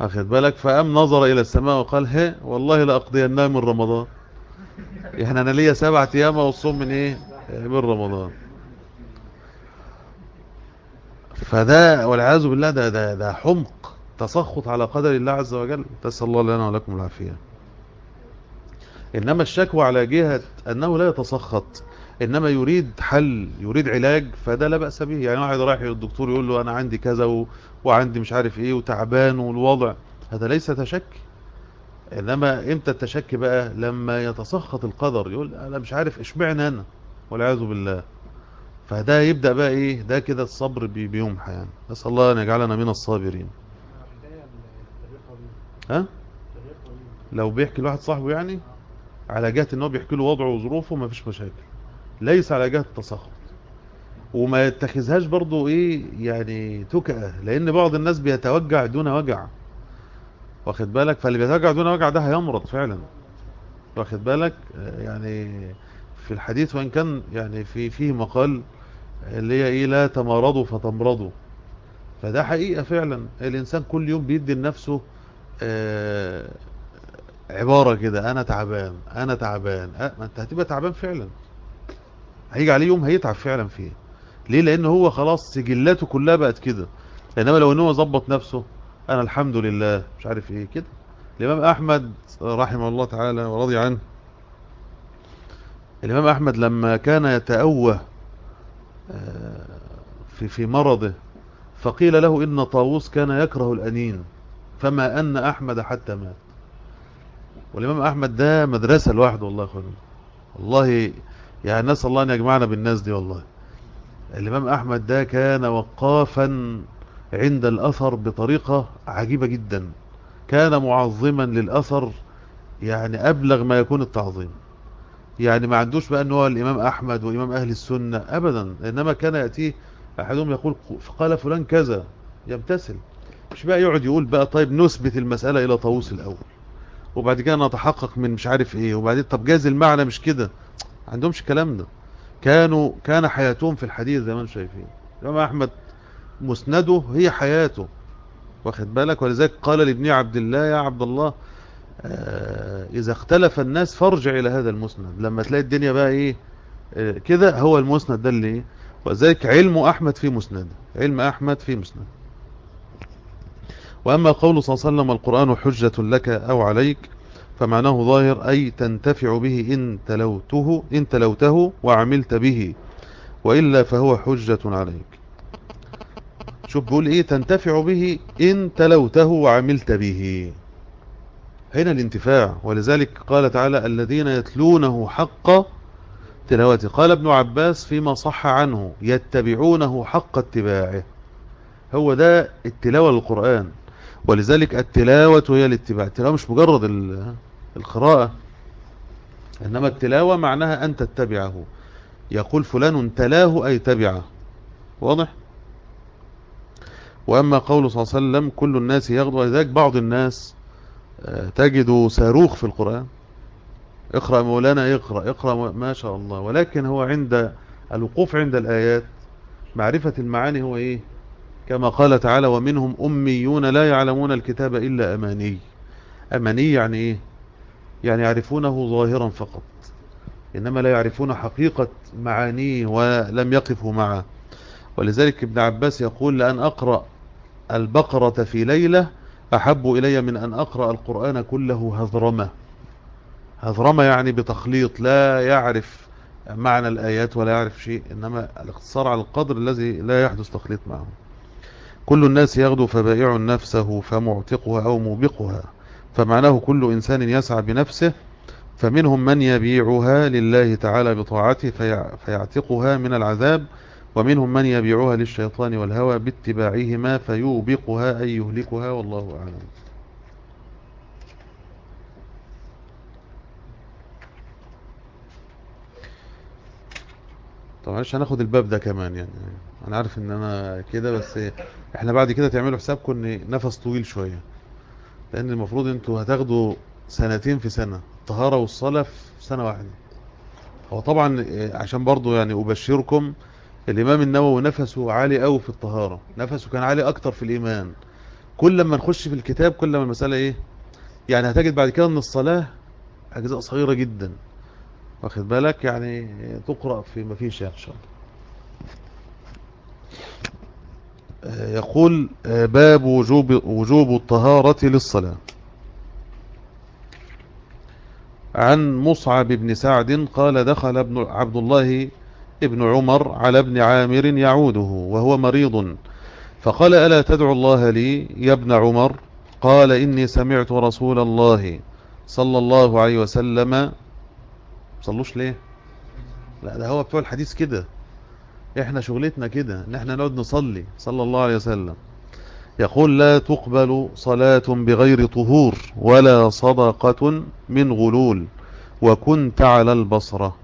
Speaker 1: أخذ بالك؟ فأم نظر إلى السماء وقال هي والله لأقضيناه من رمضان. يعني أنا ليا سبعة أيام والصوم من إيه؟ من رمضان. فده والعياذ بالله ده ده ده حمق تسخط على قدر الله عز وجل. تسأل الله لنا ولكم العافية. إنما الشكوى على جهة أنه لا يتسخط إنما يريد حل يريد علاج فده لا بأس به. يعني واحد رايح للدكتور يقول له أنا عندي كذا و... وعندي مش عارف إيه وتعبان والوضع. هذا ليس تشكي. إنما إمتى التشكي بقى؟ لما يتسخط القدر يقول أنا مش عارف إشمعنى أنا؟ والعياذ بالله. فده يبدأ بقى إيه؟ ده كده الصبر بي- بيمحى يعني. نسأل الله أن يجعلنا من الصابرين. ها؟ لو بيحكي لواحد صاحبه يعني على جهة إن هو بيحكي له وضعه وظروفه ما فيش مشاكل. ليس على جهة التسخط. وما يتخذهاش برضو إيه؟ يعني تكأة. لأن بعض الناس بيتوجع دون وجع. واخد بالك؟ فاللي بيتوجع دون وجع ده هيمرض فعلا. واخد بالك؟ يعني في الحديث وإن كان يعني في فيه مقال اللي هي إيه؟ لا تمرضوا فتمرضوا. فده حقيقة فعلا. الإنسان كل يوم بيدي لنفسه آه، عبارة كده. أنا تعبان أنا تعبان. أه ما أنت هتبقى تعبان فعلا. هيجي عليه يوم هيتعب فعلا فيه. ليه؟ لأن هو خلاص سجلاته كلها بقت كده. إنما لو إن هو ظبط نفسه أنا الحمد لله مش عارف إيه كده. الإمام أحمد رحمه الله تعالى ورضي عنه. الإمام أحمد لما كان يتأوه في في مرضه. فقيل له إن طاووس كان يكره الأنين فما أن أحمد حتى مات. والإمام أحمد ده مدرسة لوحده والله يا اخوانا والله يعني نسأل الله أن يجمعنا بالناس دي والله. الإمام أحمد ده كان وقافا عند الأثر بطريقة عجيبة جدا. كان معظما للأثر يعني أبلغ ما يكون التعظيم. يعني ما عندوش بقى إن هو الإمام أحمد وإمام أهل السنة ابدا إنما كان يأتيه أحدهم يقول قال فلان كذا يمتثل. مش بقى يقعد يقول بقى طيب نثبت المسألة إلى طاووس الأول وبعد كده نتحقق من مش عارف إيه وبعدين طب جاز المعنى مش كده. عندهمش الكلام ده. كانوا كان حياتهم في الحديث زي ما أنتم شايفين. الإمام أحمد مسنده هي حياته. واخد بالك؟ ولذلك قال لابن عبد الله يا عبد الله إذا اختلف الناس فارجع إلى هذا المسند. لما تلاقي الدنيا بقى آه كده هو المسند ده اللي إيه وذلك علم أحمد في مسند. علم أحمد في مسند. وأما قول صلى الله عليه وسلم القرآن حجة لك أو عليك فمعناه ظاهر أي تنتفع به إن تلوته, إن تلوته وعملت به وإلا فهو حجة عليك. شوف بيقول إيه تنتفع به إن تلوته وعملت به. هنا الانتفاع. ولذلك قال تعالى الذين يتلونه حق تلاوته. قال ابن عباس فيما صح عنه يتبعونه حق اتباعه. هو ده التلاوة للقرآن. ولذلك التلاوة هي الاتباع. التلاوة مش مجرد القراءة. إنما التلاوة معناها أن تتبعه. يقول فلان تلاه أي تبعه. واضح؟ وأما قول صلى الله عليه وسلم كل الناس يغدو. ولذلك بعض الناس تجد صاروخ في القرآن. اقرأ مولانا اقرأ اقرأ ما شاء الله. ولكن هو عند الوقوف عند الآيات معرفة المعاني هو إيه؟ كما قال تعالى ومنهم أميون لا يعلمون الكتاب إلا أماني. أماني يعني إيه؟ يعني يعرفونه ظاهرا فقط. إنما لا يعرفون حقيقة معانيه ولم يقفوا معه. ولذلك ابن عباس يقول لأن أقرأ البقرة في ليلة أحب إلي من أن أقرأ القرآن كله هذرمة هذرمة يعني بتخليط لا يعرف معنى الآيات ولا يعرف شيء إنما الاختصار على القدر الذي لا يحدث تخليط معه. كل الناس يغدو فبائع نفسه فمعتقها أو موبقها فمعناه كل إنسان يسعى بنفسه فمنهم من يبيعها لله تعالى بطاعته فيعتقها من العذاب ومنهم من يبيعها للشيطان والهوى باتباعهما فيوبقها أي يهلكها والله أعلم. طبعا مش هناخد الباب ده كمان يعني. أنا عارف إن أنا كده بس إحنا بعد كده تعملوا حسابكم إن نفس طويل شوية. لأن المفروض أنتوا هتاخدوا سنتين في سنة الطهارة والصلاة في سنة واحدة. هو طبعا عشان برضو يعني أبشركم الإمام النووي نفسه عالي قوي في الطهارة نفسه كان عالي أكتر في الإيمان. كل لما نخش في الكتاب كل ما المسألة إيه؟ يعني هتجد بعد كده إن الصلاة أجزاء صغيرة جدا. واخد بالك؟ يعني تقرأ في ما فيش إن شاء الله. يقول باب وجوب, وجوب الطهارة للصلاة. عن مصعب بن سعد قال دخل ابن عبد الله ابن عمر على ابن عامر يعوده وهو مريض. فقال ألا تدعو الله لي يا ابن عمر؟ قال إني سمعت رسول الله صلى الله عليه وسلم. صلوش ليه؟ لا ده هو بتوع الحديث كده. إحنا شغلتنا كده إن إحنا نقعد نصلي صلى الله عليه وسلم. يقول لا تقبل صلاة بغير طهور ولا صدقة من غلول وكنت على البصرة.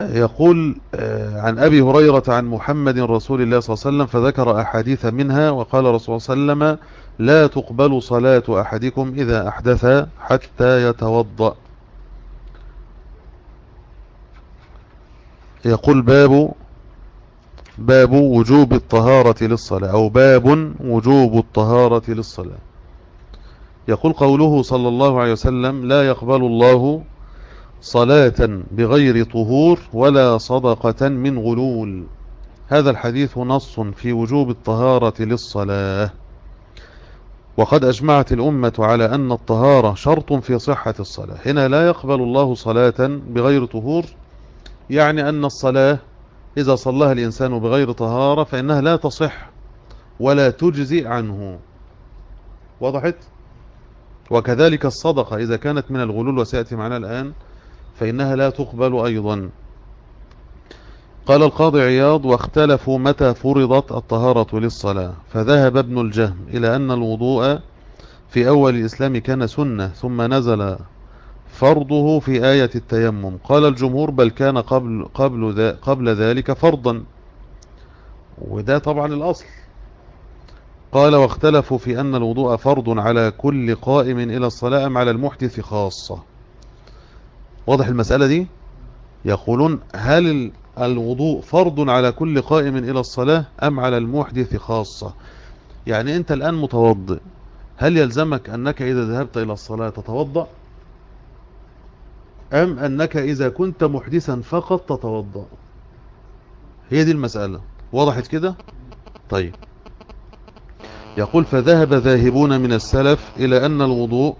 Speaker 1: يقول آه، عن أبي هريرة عن محمد رسول الله صلى الله عليه وسلم فذكر أحاديث منها وقال رسول الله صلى الله عليه وسلم لا تقبل صلاة أحدكم إذا أحدث حتى يتوضأ. يقول باب باب وجوب الطهارة للصلاة أو باب وجوب الطهارة للصلاة. يقول قوله صلى الله عليه وسلم لا يقبل الله صلاة بغير طهور ولا صدقة من غلول. هذا الحديث نص في وجوب الطهارة للصلاة. وقد أجمعت الأمة على أن الطهارة شرط في صحة الصلاة. هنا لا يقبل الله صلاة بغير طهور يعني أن الصلاة إذا صلىها الإنسان بغير طهارة فإنها لا تصح ولا تجزئ عنه. وضحت وكذلك الصدقة إذا كانت من الغلول وسيأتي معنا الآن. فإنها لا تقبل أيضا. قال القاضي عياض واختلفوا متى فرضت الطهارة للصلاة. فذهب ابن الجهم إلى أن الوضوء في أول الإسلام كان سنة ثم نزل فرضه في آية التيمم. قال الجمهور بل كان قبل, قبل, ذا قبل ذلك فرضا. وده طبعا الأصل. قال واختلفوا في أن الوضوء فرض على كل قائم إلى الصلاة أم على المحدث خاصة. واضح المسألة دي؟ يقولون هل الوضوء فرض على كل قائم إلى الصلاة أم على المحدث خاصة؟ يعني أنت الآن متوضئ هل يلزمك أنك إذا ذهبت إلى الصلاة تتوضأ؟ أم أنك إذا كنت محدثا فقط تتوضأ؟ هي دي المسألة وضحت كده؟ طيب. يقول فذهب ذاهبون من السلف إلى أن الوضوء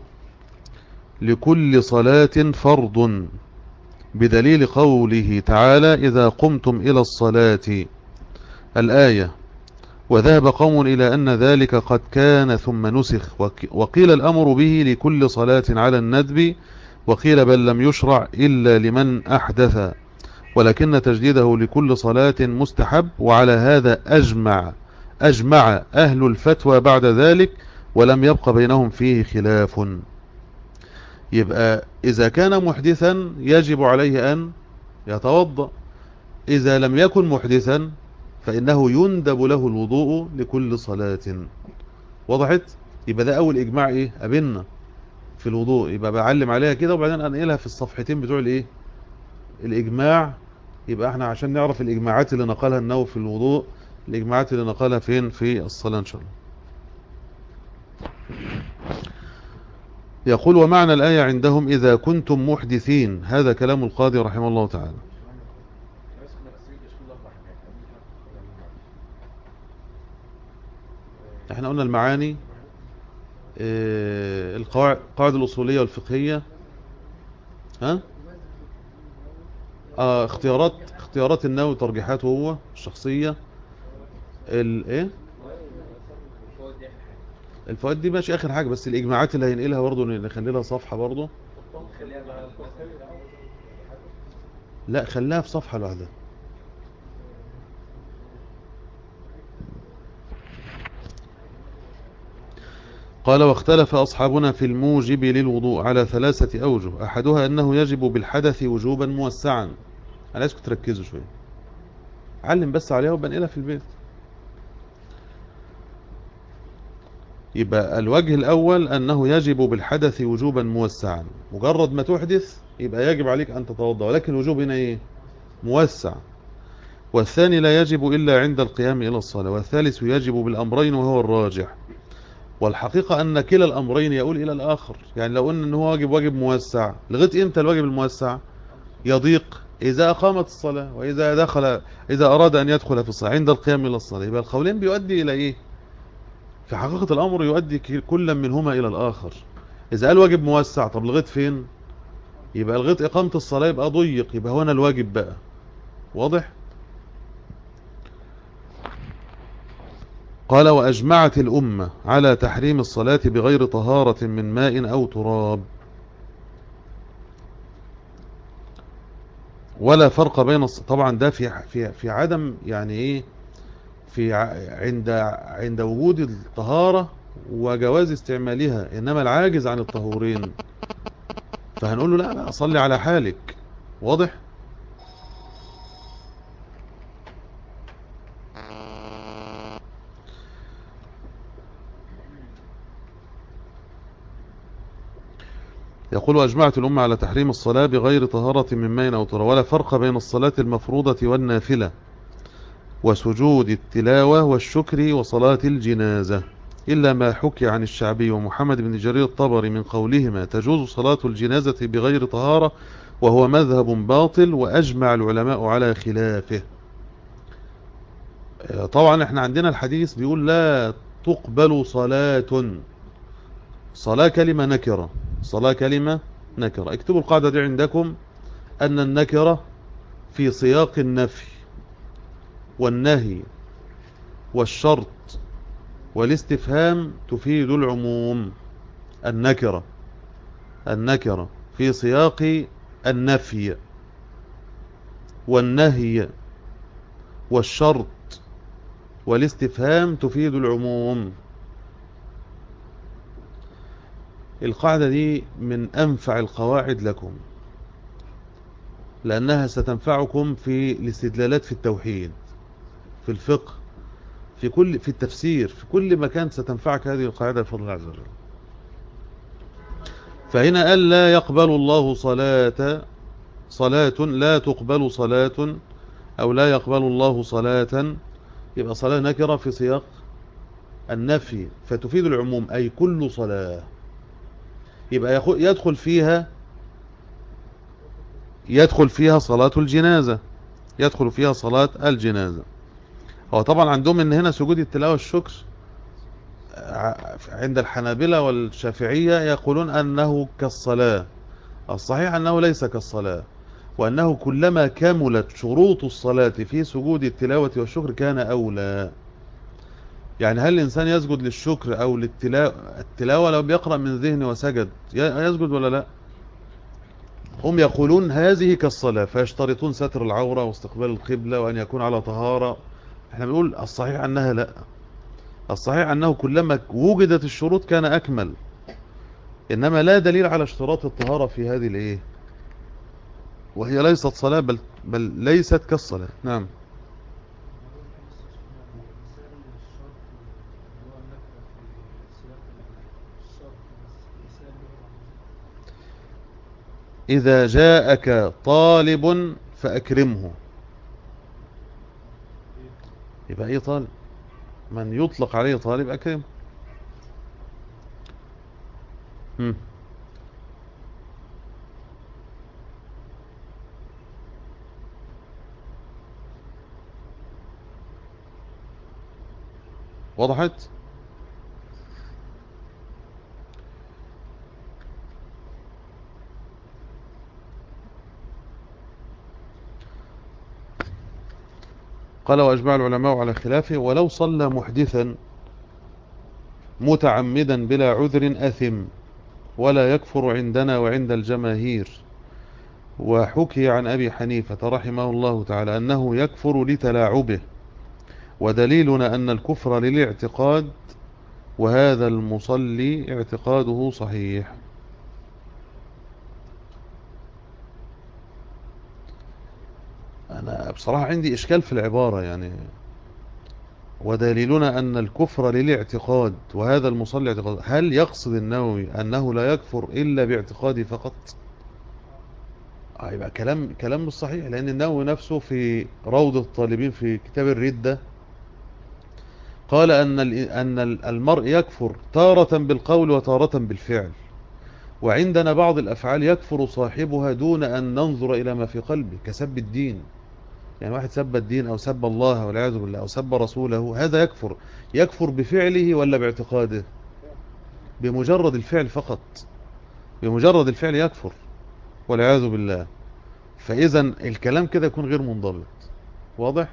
Speaker 1: لكل صلاة فرض بدليل قوله تعالى إذا قمتم إلى الصلاة الآية وذهب قوم إلى أن ذلك قد كان ثم نسخ وقيل الأمر به لكل صلاة على الندب وقيل بل لم يشرع إلا لمن أحدث ولكن تجديده لكل صلاة مستحب وعلى هذا أجمع أجمع أهل الفتوى بعد ذلك ولم يبق بينهم فيه خلاف. يبقى إذا كان محدثا يجب عليه أن يتوضأ. إذا لم يكن محدثا فإنه يندب له الوضوء لكل صلاة. وضحت؟ يبقى ده أول إجماع إيه؟ أبنا في الوضوء. يبقى بعلم عليها كده وبعدين أنقلها في الصفحتين بتوع الإيه؟ الإجماع. يبقى إحنا عشان نعرف الإجماعات اللي نقلها النووي في الوضوء الإجماعات اللي نقلها فين؟ في الصلاة إن شاء الله. يقول ومعنى الآية عندهم إذا كنتم محدثين. هذا كلام القاضي رحمه الله تعالى. إحنا قلنا المعاني آه القواعد الأصولية والفقهية. ها؟ آه اختيارات اختيارات النووي ترجيحاته هو الشخصية الايه الفوائد دي ماشي آخر حاجة بس الإجماعات اللي هينقلها برضه نخلي لها صفحة برضه. لا خليها في صفحة لوحدها. قال واختلف أصحابنا في الموجب للوضوء على ثلاثة أوجه. أحدها أنه يجب بالحدث وجوبا موسعا. عايزكم تركزوا شوية. علم بس عليها وبنقلها في البيت. يبقى الوجه الأول أنه يجب بالحدث وجوبا موسعا. مجرد ما تحدث يبقى يجب عليك أن تتوضأ ولكن الوجوب هنا إيه؟ موسع. والثاني لا يجب إلا عند القيام إلى الصلاة والثالث يجب بالأمرين وهو الراجح. والحقيقة أن كلا الأمرين يقول إلى الآخر. يعني لو قلنا أنه واجب واجب موسع. لغاية إمتى الواجب الموسع؟ يضيق. إذا أقامت الصلاة وإذا دخل إذا أراد أن يدخل في الصلاة عند القيام إلى الصلاة. يبقى القولين بيؤدي إلى إيه؟ في حقيقة الأمر يؤدي كل منهما إلى الآخر. إذا قال واجب موسع طب لغاية فين؟ يبقى لغاية إقامة الصلاة يبقى ضيق يبقى هنا الواجب بقى. واضح؟ قال وأجمعت الأمة على تحريم الصلاة بغير طهارة من ماء أو تراب. ولا فرق بين طبعا ده في في في عدم يعني إيه؟ في عند عند وجود الطهارة وجواز استعمالها إنما العاجز عن الطهورين. فهنقول له لا لا صلي على حالك. واضح؟ يقول أجمعت الأمة على تحريم الصلاة بغير طهارة من ماء أو طهارة ولا فرق بين الصلاة المفروضة والنافلة. وسجود التلاوة والشكر وصلاة الجنازة. إلا ما حكي عن الشعبي ومحمد بن جرير الطبري من قولهما تجوز صلاة الجنازة بغير طهارة وهو مذهب باطل وأجمع العلماء على خلافه. طبعا إحنا عندنا الحديث بيقول لا تقبل صلاة. صلاة كلمة نكرة. صلاة كلمة نكرة. اكتبوا القاعدة دي عندكم أن النكرة في سياق النفي. والنهي والشرط والاستفهام تفيد العموم النكرة النكرة في سياق النفي والنهي والشرط والاستفهام تفيد العموم. القاعدة دي من أنفع القواعد لكم لأنها ستنفعكم في الاستدلالات في التوحيد. في الفقه في كل في التفسير في كل مكان ستنفعك هذه القاعدة بفضل الله عز وجل. فهنا قال لا يقبل الله صلاة صلاة لا تقبل صلاة أو لا يقبل الله صلاة. يبقى صلاة نكرة في سياق النفي فتفيد العموم أي كل صلاة. يبقى يدخل فيها يدخل فيها صلاة الجنازة. يدخل فيها صلاة الجنازة. هو طبعا عندهم إن هنا سجود التلاوة والشكر عند الحنابلة والشافعية يقولون أنه كالصلاة. الصحيح أنه ليس كالصلاة وأنه كلما كملت شروط الصلاة في سجود التلاوة والشكر كان أولى. يعني هل الإنسان يسجد للشكر أو للتلاوة؟ التلاوة لو بيقرأ من ذهنه وسجد يسجد ولا لا؟ هم يقولون هذه كالصلاة فيشترطون ستر العورة واستقبال القبلة وأن يكون على طهارة. إحنا بنقول الصحيح أنها لا. الصحيح أنه كلما وجدت الشروط كان أكمل. إنما لا دليل على اشتراط الطهارة في هذه الإيه؟ وهي ليست صلاة بل, بل ليست كالصلاة. نعم. إذا جاءك طالب فأكرمه. يبقى أي طالب. من يطلق عليه طالب أكرم هم. وضحت قال وأجمع العلماء على خلافه ولو صلى محدثا متعمدا بلا عذر أثم ولا يكفر عندنا وعند الجماهير. وحكي عن أبي حنيفة رحمه الله تعالى أنه يكفر لتلاعبه. ودليلنا أن الكفر للاعتقاد وهذا المصلي اعتقاده صحيح أنا بصراحة عندي إشكال في العبارة يعني. ودليلنا أن الكفر للاعتقاد وهذا المصلي اعتقاد هل يقصد النووي أنه لا يكفر إلا باعتقاده فقط؟ آه يبقى كلام كلام مش صحيح لأن النووي نفسه في روض الطالبين في كتاب الردة قال أن أن المرء يكفر تارة بالقول وتارة بالفعل وعندنا بعض الأفعال يكفر صاحبها دون أن ننظر إلى ما في قلبه كسب الدين. يعني واحد سب الدين أو سب الله والعياذ بالله أو سب رسوله هذا يكفر. يكفر بفعله ولا باعتقاده؟ بمجرد الفعل فقط. بمجرد الفعل يكفر والعياذ بالله. فإذا الكلام كده يكون غير منضبط. واضح؟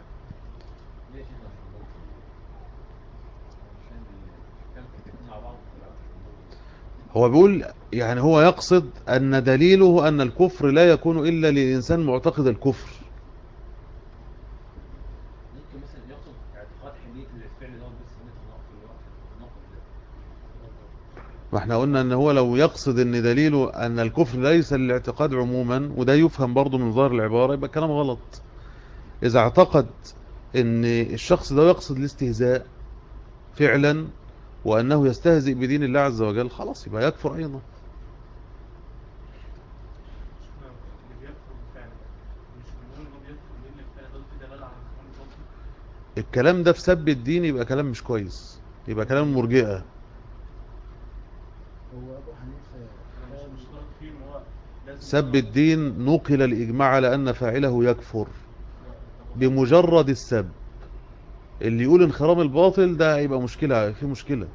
Speaker 1: هو بيقول يعني هو يقصد أن دليله أن الكفر لا يكون إلا للإنسان معتقد الكفر. ما إحنا قلنا إن هو لو يقصد إن دليله أن الكفر ليس للاعتقاد عموما وده يفهم برضه من ظاهر العبارة يبقى كلام غلط. إذا اعتقد إن الشخص ده يقصد الاستهزاء فعلا وأنه يستهزئ بدين الله عز وجل خلاص يبقى يكفر
Speaker 3: أيضا. الكلام
Speaker 1: الكلام ده في سب الدين يبقى كلام مش كويس يبقى كلام مرجئة
Speaker 2: هو ابو حنيفه
Speaker 3: أنا
Speaker 2: قال
Speaker 3: مش مشترك فيه ان هو لازم
Speaker 1: سب الدين نقل الإجماع على أن فاعله يكفر. بمجرد السب. اللي يقول انخرام الباطل ده يبقى مشكلة في مشكلة.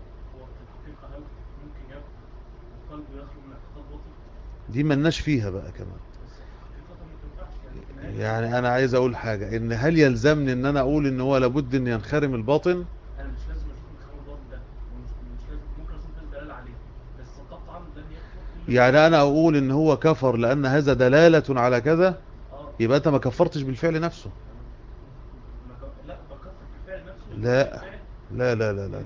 Speaker 1: دي ملناش فيها بقى كمان.
Speaker 3: يعني
Speaker 1: أنا عايز أقول حاجة إن هل يلزمني إن أنا أقول إن هو لابد إن ينخرم الباطن
Speaker 3: أنا مش لازم أشوف انخرام الباطل ده ومش مش لازم ممكن أشوف ده دلاله عليه بس قطعا لن يكفر إلا-
Speaker 1: يعني أنا أقول إن هو كفر لأن هذا دلالة على كذا يبقى أنت ما كفرتش بالفعل نفسه
Speaker 3: لا
Speaker 1: لا. لا لا لا لا.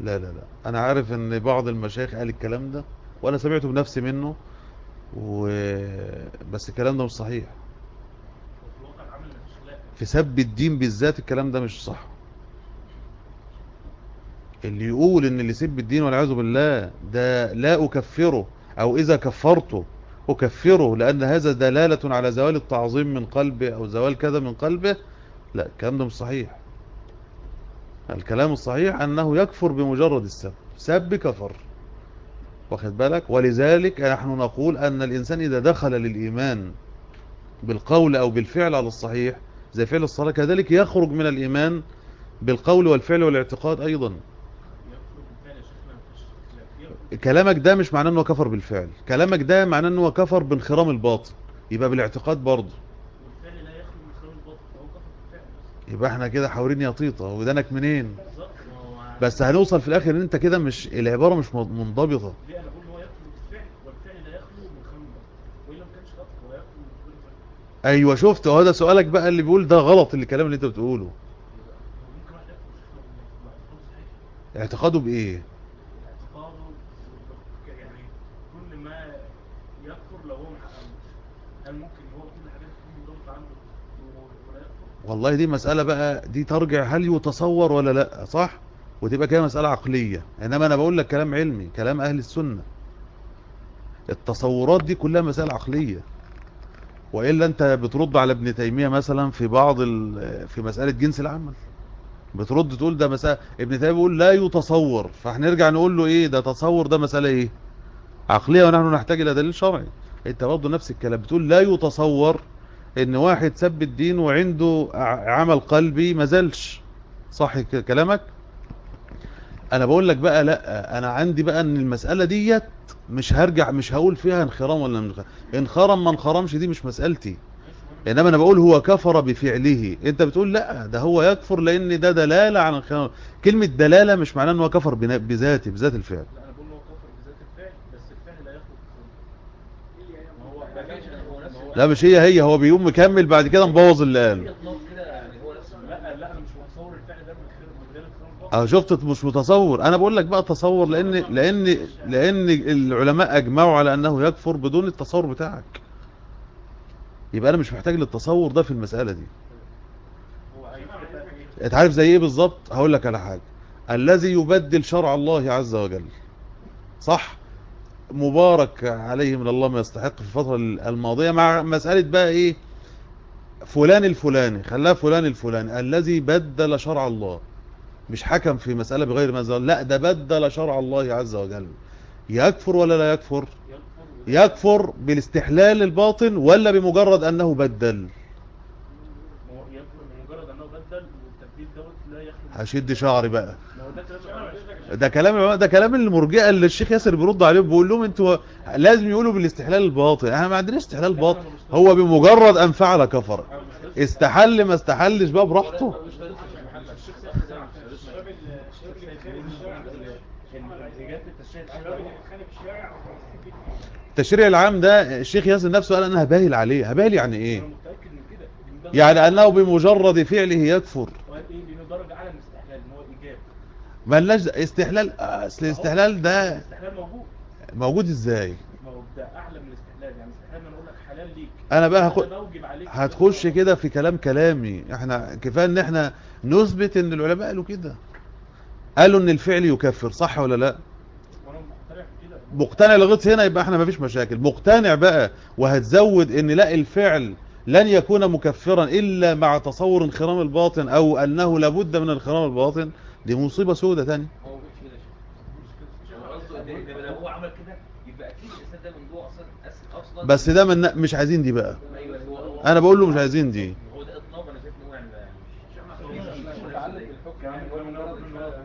Speaker 1: لا لا لا أنا عارف إن بعض المشايخ قال الكلام ده وأنا سمعته بنفسي منه و... بس الكلام ده مش صحيح في سب الدين بالذات الكلام ده مش صح اللي يقول إن اللي يسب الدين والعياذ بالله ده لا أكفره أو إذا كفرته أكفره لأن هذا دلالة على زوال التعظيم من قلبه أو زوال كذا من قلبه. لا الكلام ده مش صحيح. الكلام الصحيح أنه يكفر بمجرد السب. سب كفر. واخد بالك؟ ولذلك نحن نقول أن الإنسان إذا دخل للإيمان بالقول أو بالفعل على الصحيح زي فعل الصلاة كذلك يخرج من الإيمان بالقول والفعل والاعتقاد أيضا
Speaker 3: يكفر بالفعل يا شيخنا مفيش خلاف يكفر
Speaker 1: كلامك ده مش معناه أنه كفر بالفعل. كلامك ده معناه أنه كفر بانخرام الباطن يبقى بالاعتقاد برضه. يبقى إحنا كده حاورين يا طيطة ودانك منين؟
Speaker 3: هو
Speaker 1: بس هنوصل في الآخر إن أنت كده مش العبارة مش منضبطة.
Speaker 3: ليه؟ أنا بقول إن هو بالفعل والفعل لا يخلو من ما كانش هو من
Speaker 1: أيوه شفت؟ اهو ده سؤالك بقى اللي بيقول ده غلط اللي الكلام اللي أنت بتقوله.
Speaker 3: هو
Speaker 1: اعتقاده بإيه
Speaker 3: اعتقاده يعني كل ما يكفر لو هو ما حققوش هل ممكن هو كل حاجات تكون منضبطه عنده و- ولا يكفر؟
Speaker 1: والله دي مسألة بقى دي ترجع هل يتصور ولا لأ صح؟ وتبقى كده مسألة عقلية. إنما أنا بقول لك كلام علمي كلام أهل السنة. التصورات دي كلها مسألة عقلية. وإلا أنت بترد على ابن تيمية مثلا في بعض في مسألة جنس العمل. بترد تقول ده مسألة ابن تيمية بيقول لا يتصور. فهنرجع نقول له إيه؟ ده تصور ده مسألة إيه؟ عقلية ونحن نحتاج إلى دليل شرعي. أنت برضه نفس الكلام. بتقول لا يتصور إن واحد سب الدين وعنده عمل قلبي ما زالش صح كلامك؟ أنا بقول لك بقى لأ أنا عندي بقى إن المسألة ديت مش هرجع مش هقول فيها انخرام ولا مش انخرم ما انخرمش دي مش مسألتي. إنما أنا بقول هو كفر بفعله. أنت بتقول لأ ده هو يكفر لأن ده دلالة على انخرام. كلمة دلالة مش معناه إن هو كفر بذاته بذات الفعل
Speaker 3: لا أنا بقول ان هو كفر بذات الفعل بس الفعل لا يخلو من خلال ما هو ما هو
Speaker 1: لا مش هي هي. هو بيقوم مكمل بعد كده مبوظ اللي قاله. آه شفت مش متصور. أنا بقول لك بقى تصور لأن لأن لأن العلماء أجمعوا على أنه يكفر بدون التصور بتاعك. يبقى أنا مش محتاج للتصور ده في المسألة دي.
Speaker 3: إيه؟
Speaker 1: أنت عارف زي إيه بالظبط؟ هقول لك على حاجة. الذي يبدل شرع الله عز وجل. صح؟ مبارك عليه من الله ما يستحق في الفترة الماضية مع مسألة بقى إيه؟ فلان الفلاني خلاها فلان الفلاني الذي بدل شرع الله. مش حكم في مسألة بغير ما انزل لا ده بدل شرع الله عز وجل. يكفر ولا لا يكفر؟
Speaker 3: يكفر
Speaker 1: بالاستحلال الباطن ولا بمجرد أنه بدل؟
Speaker 3: ما هو يكفر بمجرد أنه بدل والتبديل دوت لا يخلو. من-
Speaker 1: هشد شعري بقى.
Speaker 3: ده كلام
Speaker 1: ده كلام المرجئة اللي الشيخ ياسر بيرد عليهم بيقول لهم أنتوا لازم يقولوا بالاستحلال الباطن إحنا ما عندناش استحلال باطن هو بمجرد أن فعل كفر. استحل ما استحلش بقى براحته. التشريع العام ده الشيخ ياسر نفسه قال أنا هباهل عليه. هباهل يعني
Speaker 3: إيه؟
Speaker 1: يعني أنه بمجرد فعله يكفر
Speaker 3: وقال إيه لأنه درجه اعلى من الاستحلال ان هو ايجاب
Speaker 1: ملناش استحلال أصل الاستحلال ده
Speaker 3: الاستحلال موجود.
Speaker 1: موجود إزاي؟
Speaker 3: ما هو ده أعلى من الاستحلال يعني الاستحلال أنا أقول لك حلال ليك.
Speaker 1: أنا بقى
Speaker 3: عليك
Speaker 1: هتخش كده في كلام كلامي. إحنا كفاية إن إحنا نثبت إن العلماء قالوا كده. قالوا إن الفعل يكفر صح ولا
Speaker 3: لأ؟ مقتنع
Speaker 1: لغاية هنا يبقى إحنا مفيش مشاكل. مقتنع بقى وهتزود إن لا الفعل لن يكون مكفرا إلا مع تصور انخرام الباطن أو أنه لابد من انخرام الباطن. دي مصيبة سودة تاني.
Speaker 4: هو مش كده يا شيخ. هو قصده ان إن لو هو عمل كده يبقى أكيد الإنسان ده من جوه أصلا
Speaker 1: بس ده من مش عايزين دي بقى.
Speaker 4: هو
Speaker 1: أنا بقول له مش عايزين دي.
Speaker 4: هو ده اطلاق أنا شايف ان هو يعني مش
Speaker 3: مش متعلق بالحكم هو مجرد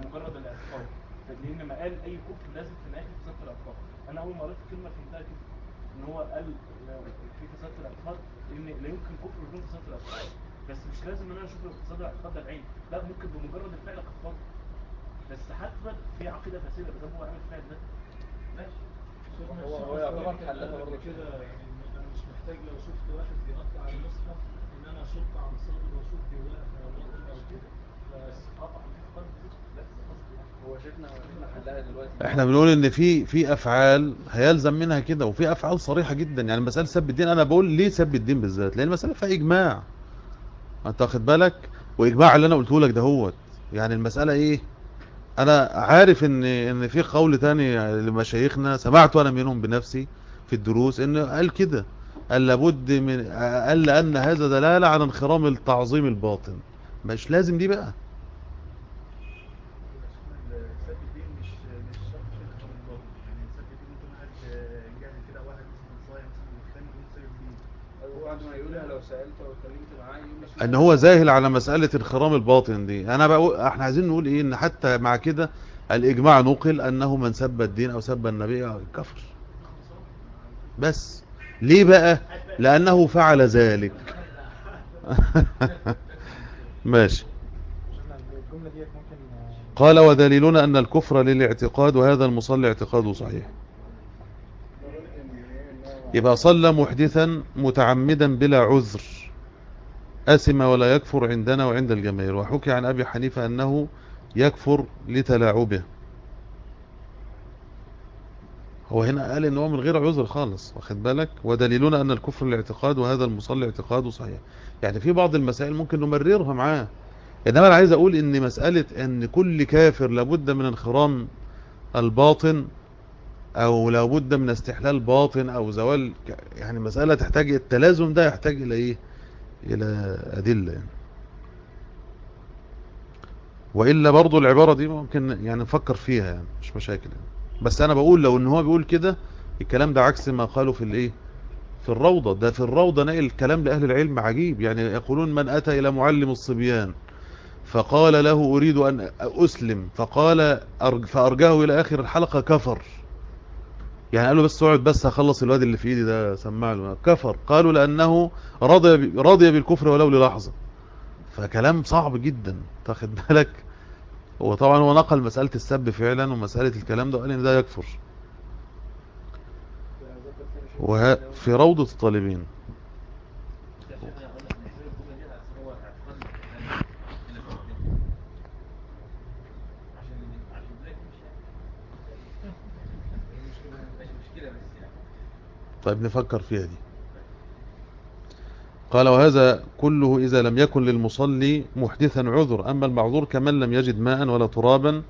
Speaker 3: مجرد الاعتقاد لأن ما قال أي كفر لازم في الآخر فساد في الاعتقاد أنا أول ما قريت الكلمة فهمتها كده إن هو قال في فساد في الاعتقاد إن لا يمكن كفر بدون في الاعتقاد بس مش لازم إن أنا أشوف فساد الاعتقاد ده بعيني لا ممكن بمجرد الفعل بس حتما في عقيدة فاسدة ما دام هو عامل الفعل ده.
Speaker 4: ماشي.
Speaker 2: هو هو يعتبر حلها
Speaker 5: قبل
Speaker 2: برضه.
Speaker 5: كده يعني أنا مش محتاج لو شفت واحد بيقطع المصحف إن أنا اشق عن صدره واشوف جواه فواضح أو كده بس قطع يعني.
Speaker 2: هو شفنا شفنا حلها دلوقتي.
Speaker 1: إحنا بنقول إن في في أفعال هيلزم منها كده وفي أفعال صريحة جدا. يعني مسألة سب الدين أنا بقول ليه سب الدين بالذات؟ لأن المساله فيها إجماع. أنت واخد بالك؟ وإجماع اللي أنا قلته لك دهوت يعني المسألة إيه؟ أنا عارف إن إن في قول تاني لمشايخنا سمعته أنا منهم بنفسي في الدروس انه قال كده قال لابد من قال لأن هذا دلالة على انخرام التعظيم الباطن. مش لازم دي بقى
Speaker 3: سب الدين مش مش شرط في الخطاب الباطن يعني سب الدين ممكن واحد جاهل كده واحد مثلا صايع مثلا مختلف يقول سب الدين
Speaker 2: هو بعد ما يقولها لو سالته أو اتكلمت معاه يقول لك
Speaker 1: إن هو زاهل على مسألة انخرام الباطن دي. أنا بقول إحنا عايزين نقول إيه؟ إن حتى مع كده الإجماع نقل أنه من سب الدين أو سب النبي كفر بس. ليه بقى؟ لأنه فعل ذلك. ماشي. قال ودليلنا أن الكفر للاعتقاد وهذا المصلي اعتقاده صحيح. يبقى صلى محدثا متعمدا بلا عذر. أسم ولا يكفر عندنا وعند الجماهير. وحكي عن أبي حنيفة أنه يكفر لتلاعبه. هو هنا قال إن هو من غير عذر خالص واخد بالك؟ ودليلنا أن الكفر الاعتقاد وهذا المصلي اعتقاده صحيح. يعني في بعض المسائل ممكن نمررها معاه. إنما أنا عايز أقول إن مسألة إن كل كافر لابد من انخرام الباطن أو لابد من استحلال باطن أو زوال يعني مسألة تحتاج التلازم ده يحتاج إلى إيه؟ إلى أدلة يعني. وإلا برضو العبارة دي ممكن يعني نفكر فيها يعني مش مشاكل يعني. بس أنا بقول لو إن هو بيقول كده الكلام ده عكس ما قالوا في الإيه في الروضة ده في الروضة نقل الكلام لأهل العلم عجيب يعني يقولون من أتى إلى معلم الصبيان فقال له أريد أن أسلم فقال أرج فأرجاه إلى آخر الحلقة كفر يعني قالوا بس اقعد بس هخلص الواد اللي في ايدي ده سمع له. كفر. قالوا لأنه رضي رضي بالكفر ولو للحظة. فكلام صعب جدا تاخد بالك. هو طبعا هو نقل مسألة السب فعلا ومسألة الكلام ده وقال إن ده يكفر. وه في روضة الطالبين
Speaker 4: ده شيخ أنا أقول لك نحسب الجمله دي على أساس هو اعتقاد الاستحلال اللي في الدين. عشان عشان ذلك مش مش مشكله بس يعني
Speaker 1: طيب نفكر فيها دي. قال وهذا كله إذا لم يكن للمصلي محدثا عذر أما المعذور كمن لم يجد ماء ولا ترابا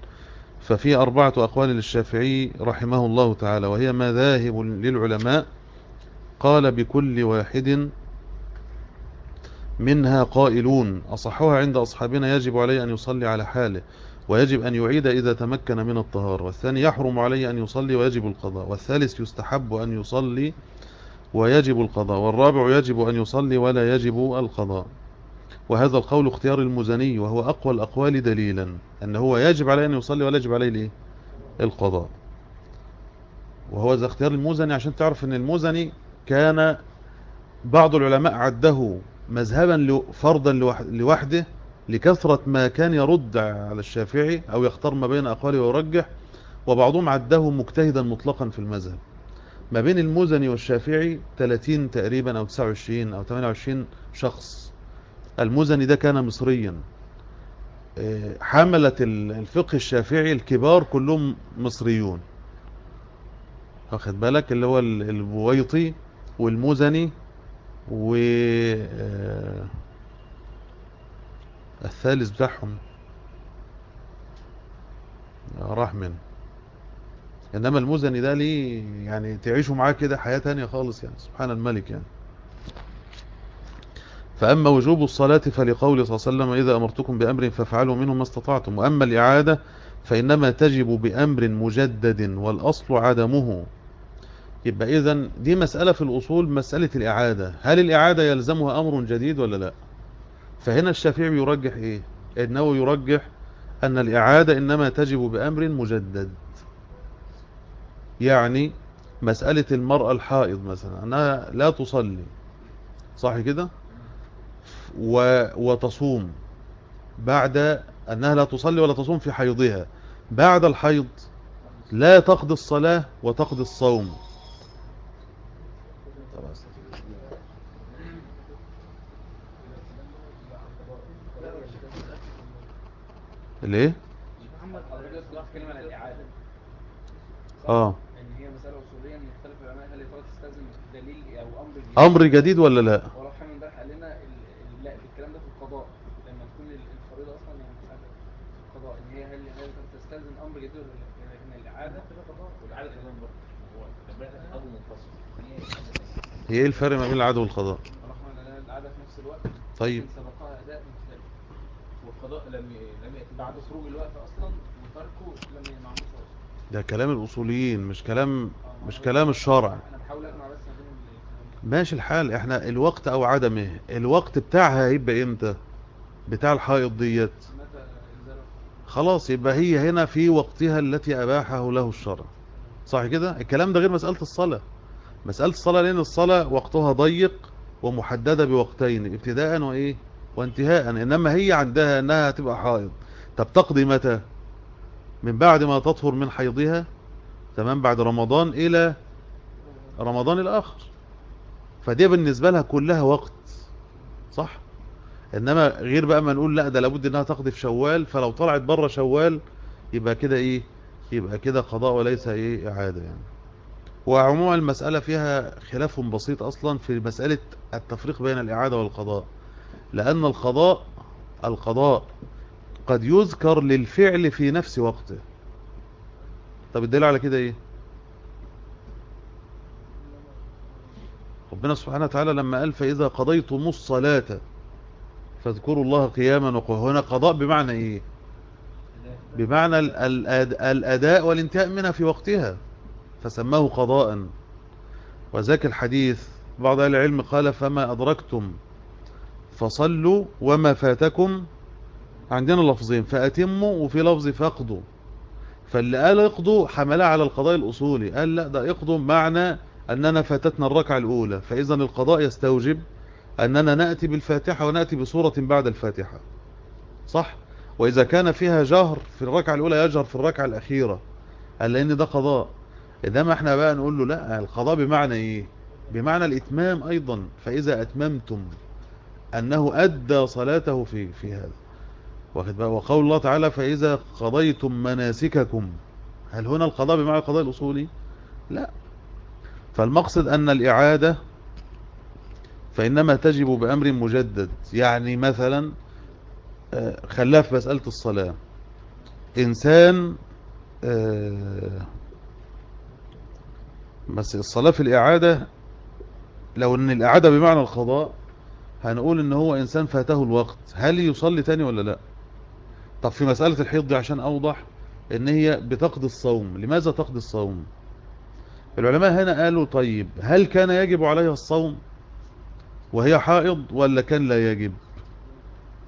Speaker 1: ففي أربعة أقوال للشافعي رحمه الله تعالى وهي مذاهب للعلماء قال بكل واحد منها قائلون أصحها عند أصحابنا يجب عليه أن يصلي على حاله. ويجب أن يعيد إذا تمكن من الطهارة. والثاني يحرم عليه أن يصلي ويجب القضاء. والثالث يستحب أن يصلي ويجب القضاء. والرابع يجب أن يصلي ولا يجب القضاء. وهذا القول اختيار المزني وهو أقوى الأقوال دليلا أنه هو يجب عليه أن يصلي ولا يجب عليه؟ القضاء. وهو ذا اختيار المزني عشان تعرف أن المزني كان بعض العلماء عده مذهبا فرضا لوح- لوحده لكثرة ما كان يرد على الشافعي أو يختار ما بين أقواله ويرجح وبعضهم عده مجتهدا مطلقا في المذهب. ما بين المزني والشافعي 30 تقريبا أو 29 أو 28 شخص. المزني ده كان مصريا. آه، حملة ال- الفقه الشافعي الكبار كلهم مصريون. واخد بالك؟ اللي هو ال- البويطي والمزني و آه، الثالث بتاعهم. راح من إنما المزني ده ليه يعني تعيشوا معاه كده حياة تانية خالص يعني سبحان الملك يعني. فأما وجوب الصلاة فلقوله صلى الله عليه وسلم إذا أمرتكم بأمر فافعلوا منه ما استطعتم وأما الإعادة فإنما تجب بأمر مجدد والأصل عدمه. يبقى إذن دي مسألة في الأصول مسألة الإعادة. هل الإعادة يلزمها أمر جديد ولا لا؟ فهنا الشافعي يرجح إيه؟ إنه يرجح أن الإعادة إنما تجب بأمر مجدد. يعني مسألة المرأة الحائض مثلا أنها لا تصلي صح كده؟ و... وتصوم بعد أنها لا تصلي ولا تصوم في حيضها بعد الحيض لا تقضي الصلاة وتقضي الصوم. ليه؟
Speaker 4: محمد حضرتك كنت بتتكلم عن الإعادة.
Speaker 1: آه.
Speaker 4: إن هي مسألة أصولية إن يختلف العلماء هل ترى تستلزم دليل أو أمر جديد؟
Speaker 1: أمر جديد ولا لا؟
Speaker 4: ولو حامل امبارح قال لنا لا الكلام ده في القضاء. لما تكون ال- الفريضة أصلا يعني في القضاء. إن هي هل هل تستلزم أمر جديد ولا لا؟ لكن الإعادة والاعاده كمان برضه. أمر منفصل.
Speaker 1: هي إيه الفرق ما بين العدو والقضاء؟
Speaker 4: الاعاده في نفس الوقت.
Speaker 1: طيب.
Speaker 4: سبقها أداء مختلف. والقضاء لم بعد خروج الوقت أصلا وتركه لم يمعنوش أصلا.
Speaker 1: ده كلام الأصوليين مش كلام
Speaker 4: آه،
Speaker 1: مش كلام الشرع.
Speaker 4: أنا بحاول اجمع بس ما بين ال-
Speaker 1: ماشي الحال. إحنا الوقت أو عدمه. الوقت بتاعها هيبقى إمتى؟ بتاع الحائض ديت. خلاص يبقى هي هنا في وقتها التي أباحه له الشرع. صح كده؟ الكلام ده غير مسألة الصلاة. مسألة الصلاة لأن الصلاة وقتها ضيق ومحددة بوقتين ابتداء وإيه؟ وانتهاء. إنما هي عندها إنها هتبقى حائض طب تقضي متى؟ من بعد ما تطهر من حيضها تمام بعد رمضان إلى رمضان الآخر. فدي بالنسبة لها كلها وقت صح؟ إنما غير بقى ما نقول لا ده لابد إنها تقضي في شوال فلو طلعت بره شوال يبقى كده إيه؟ يبقى كده قضاء وليس إيه؟ إعادة يعني. وعموما المسألة فيها خلاف بسيط أصلا في مسألة التفريق بين الإعادة والقضاء. لأن القضاء القضاء قد يذكر للفعل في نفس وقته. طب الدليل على كده إيه؟ ربنا سبحانه وتعالى لما قال فإذا قضيتم الصلاة فاذكروا الله قياما وقعودا هنا قضاء بمعنى إيه؟ بمعنى ال- ال- الأد- الأداء والانتهاء منها في وقتها. فسماه قضاء. وذاك الحديث بعض أهل العلم قال فما أدركتم فصلوا وما فاتكم عندنا لفظين فأتموا وفي لفظ فاقضوا. فاللي قال اقضوا حملها على القضاء الأصولي قال لا ده اقضوا بمعنى أننا فاتتنا الركعة الأولى فإذا القضاء يستوجب أننا نأتي بالفاتحة ونأتي بسورة بعد الفاتحة. صح؟ وإذا كان فيها جهر في الركعة الأولى يجهر في الركعة الأخيرة قال لأن ده قضاء. إنما إحنا بقى نقول له لا القضاء بمعنى إيه؟ بمعنى الإتمام أيضا فإذا أتممتم أنه أدى صلاته في في هذا. واخد بقى؟ وقول الله تعالى فإذا قضيتم مناسككم. هل هنا القضاء بمعنى القضاء الأصولي؟ لا. فالمقصد أن الإعادة فإنما تجب بأمر مجدد. يعني مثلا آه، خلاها في مسألة الصلاة. إنسان آه، بس الصلاة في الإعادة لو أن الإعادة بمعنى القضاء هنقول أن هو إنسان فاته الوقت. هل يصلي تاني ولا لا؟ طب في مسألة الحيض دي عشان أوضح أن هي بتقضي الصوم. لماذا تقضي الصوم؟ العلماء هنا قالوا طيب هل كان يجب عليها الصوم وهي حائض ولا كان لا يجب؟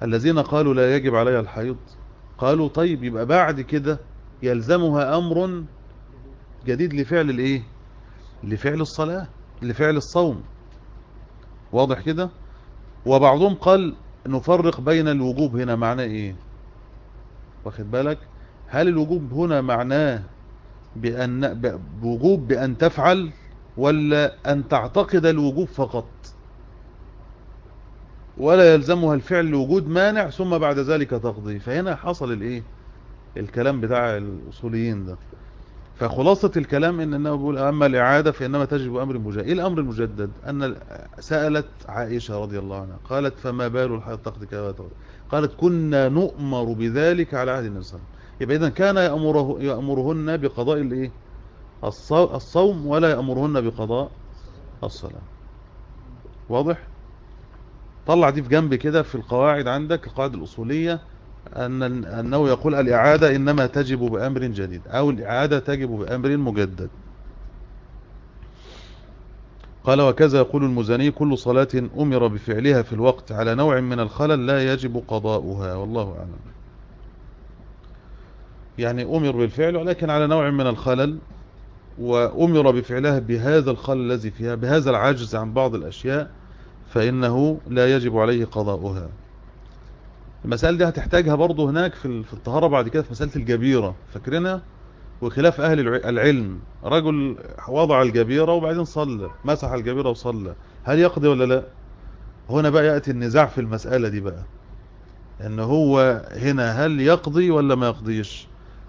Speaker 1: الذين قالوا لا يجب عليها الحيض قالوا طيب يبقى بعد كده يلزمها أمر جديد لفعل الإيه؟ لفعل الصلاة لفعل الصوم. واضح كده؟ وبعضهم قال نفرق بين الوجوب هنا معناه إيه؟ واخد بالك؟ هل الوجوب هنا معناه بأن بوجوب بأن تفعل ولا أن تعتقد الوجوب فقط؟ ولا يلزمها الفعل لوجود مانع ثم بعد ذلك تقضي. فهنا حصل الإيه؟ الكلام بتاع الأصوليين ده. فخلاصة الكلام إن أنه بيقول أما الإعادة فإنما تجب أمر مجدد إيه الأمر المجدد؟ أن سألت عائشة رضي الله عنها قالت فما بال الحيض تقضي كذا. قالت كنا نؤمر بذلك على عهد النبي صلى الله عليه وسلم. يبقى اذا كان يأمره يأمرهن بقضاء الإيه؟ الصو- الصوم ولا يأمرهن بقضاء الصلاة. واضح؟ طلع دي في جنب كده في القواعد عندك القواعد الأصولية. أن أنه يقول الإعادة إنما تجب بأمر جديد أو الإعادة تجب بأمر مجدد. قال وكذا يقول المزني كل صلاة أمر بفعلها في الوقت على نوع من الخلل لا يجب قضاؤها والله أعلم. يعني أمر بالفعل ولكن على نوع من الخلل وأمر بفعلها بهذا الخلل الذي فيها بهذا العجز عن بعض الأشياء فإنه لا يجب عليه قضاؤها. المسألة دي هتحتاجها برضو هناك في في الطهارة بعد كده في مسألة الجبيرة. فاكرينها؟ وخلاف أهل الع- العلم. رجل وضع الجبيرة وبعدين صلى مسح الجبيرة وصلى. هل يقضي ولا لا؟ هنا بقى يأتي النزاع في المسألة دي بقى. إن هو هنا هل يقضي ولا ما يقضيش؟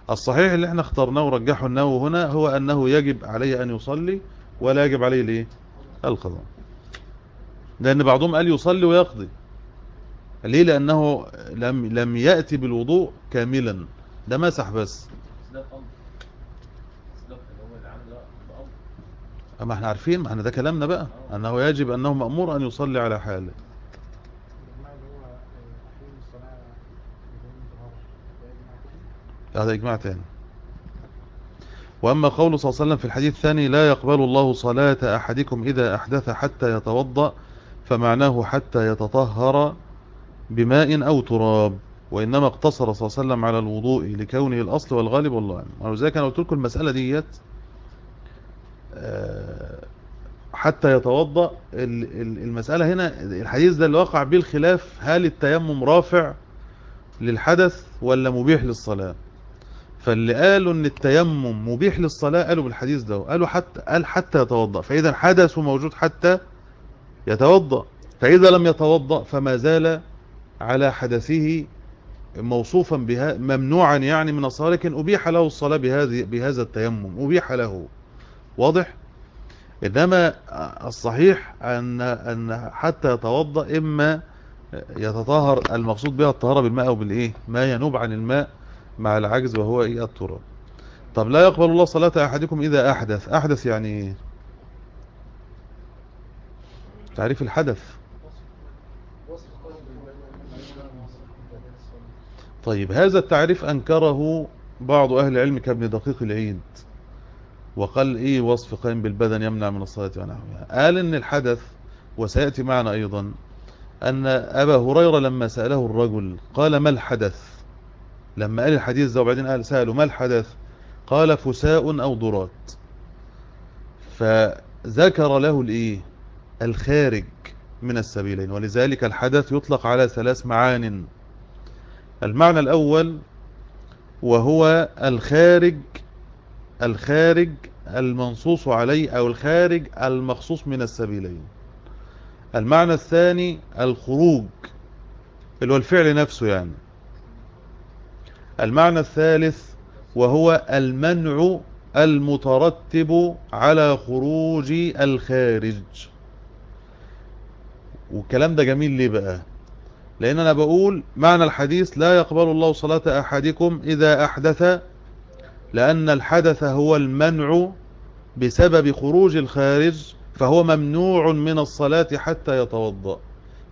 Speaker 1: الصحيح اللي إحنا اخترناه ورجحه النووي هنا هو أنه يجب عليه أن يصلي ولا يجب عليه الايه القضاء. لأن بعضهم قال يصلي ويقضي. ليه؟ لأنه لم لم يأتي بالوضوء كاملا. ده مسح بس. أما إحنا عارفين ما إحنا ده كلامنا بقى. أنه يجب أنه مأمور أن يصلي على حاله. هذا إجماع تاني. وأما قول صلى الله عليه وسلم في الحديث الثاني لا يقبل الله صلاة أحدكم إذا أحدث حتى يتوضأ فمعناه حتى يتطهر بماء أو تراب وإنما اقتصر صلى الله عليه وسلم على الوضوء لكونه الأصل والغالب والله. أعلم ولذلك أنا قلت لكم المسألة ديت؟ آه، حتى يتوضأ ال- ال- المسألة هنا الحديث ده اللي وقع به الخلاف هل التيمم رافع للحدث ولا مبيح للصلاة؟ فاللي قالوا إن التيمم مبيح للصلاة قالوا بالحديث ده قالوا حتى قال حتى يتوضأ فإذا الحدث موجود حتى يتوضأ فإذا لم يتوضأ فما زال على حدثه موصوفا بها ممنوعا يعني من الصلاة لكن أبيح له الصلاة بهذه بهذا التيمم. أبيح له. واضح؟ إنما الصحيح أن أن حتى يتوضأ إما يتطهر المقصود بها الطهارة بالماء أو بالإيه؟ ما ينوب عن الماء مع العجز وهو إيه؟ التراب. طب لا يقبل الله صلاة أحدكم إذا أحدث. أحدث يعني إيه؟ تعريف الحدث. طيب هذا التعريف أنكره بعض أهل العلم كابن دقيق العيد وقال إيه وصف قائم بالبدن يمنع من الصلاة ونحوها. قال إن الحدث وسيأتي معنا أيضا أن أبا هريرة لما سأله الرجل قال ما الحدث؟ لما قال الحديث ده وبعدين قال سأله ما الحدث؟ قال فساء أو ضرات فذكر له الإيه؟ الخارج من السبيلين ولذلك الحدث يطلق على ثلاث معان. المعنى الأول وهو الخارج الخارج المنصوص عليه أو الخارج المخصوص من السبيلين. المعنى الثاني الخروج اللي هو الفعل نفسه يعني. المعنى الثالث وهو المنع المترتب على خروج الخارج. والكلام ده جميل ليه بقى؟ لأن أنا بقول معنى الحديث لا يقبل الله صلاة أحدكم إذا أحدث لأن الحدث هو المنع بسبب خروج الخارج فهو ممنوع من الصلاة حتى يتوضأ.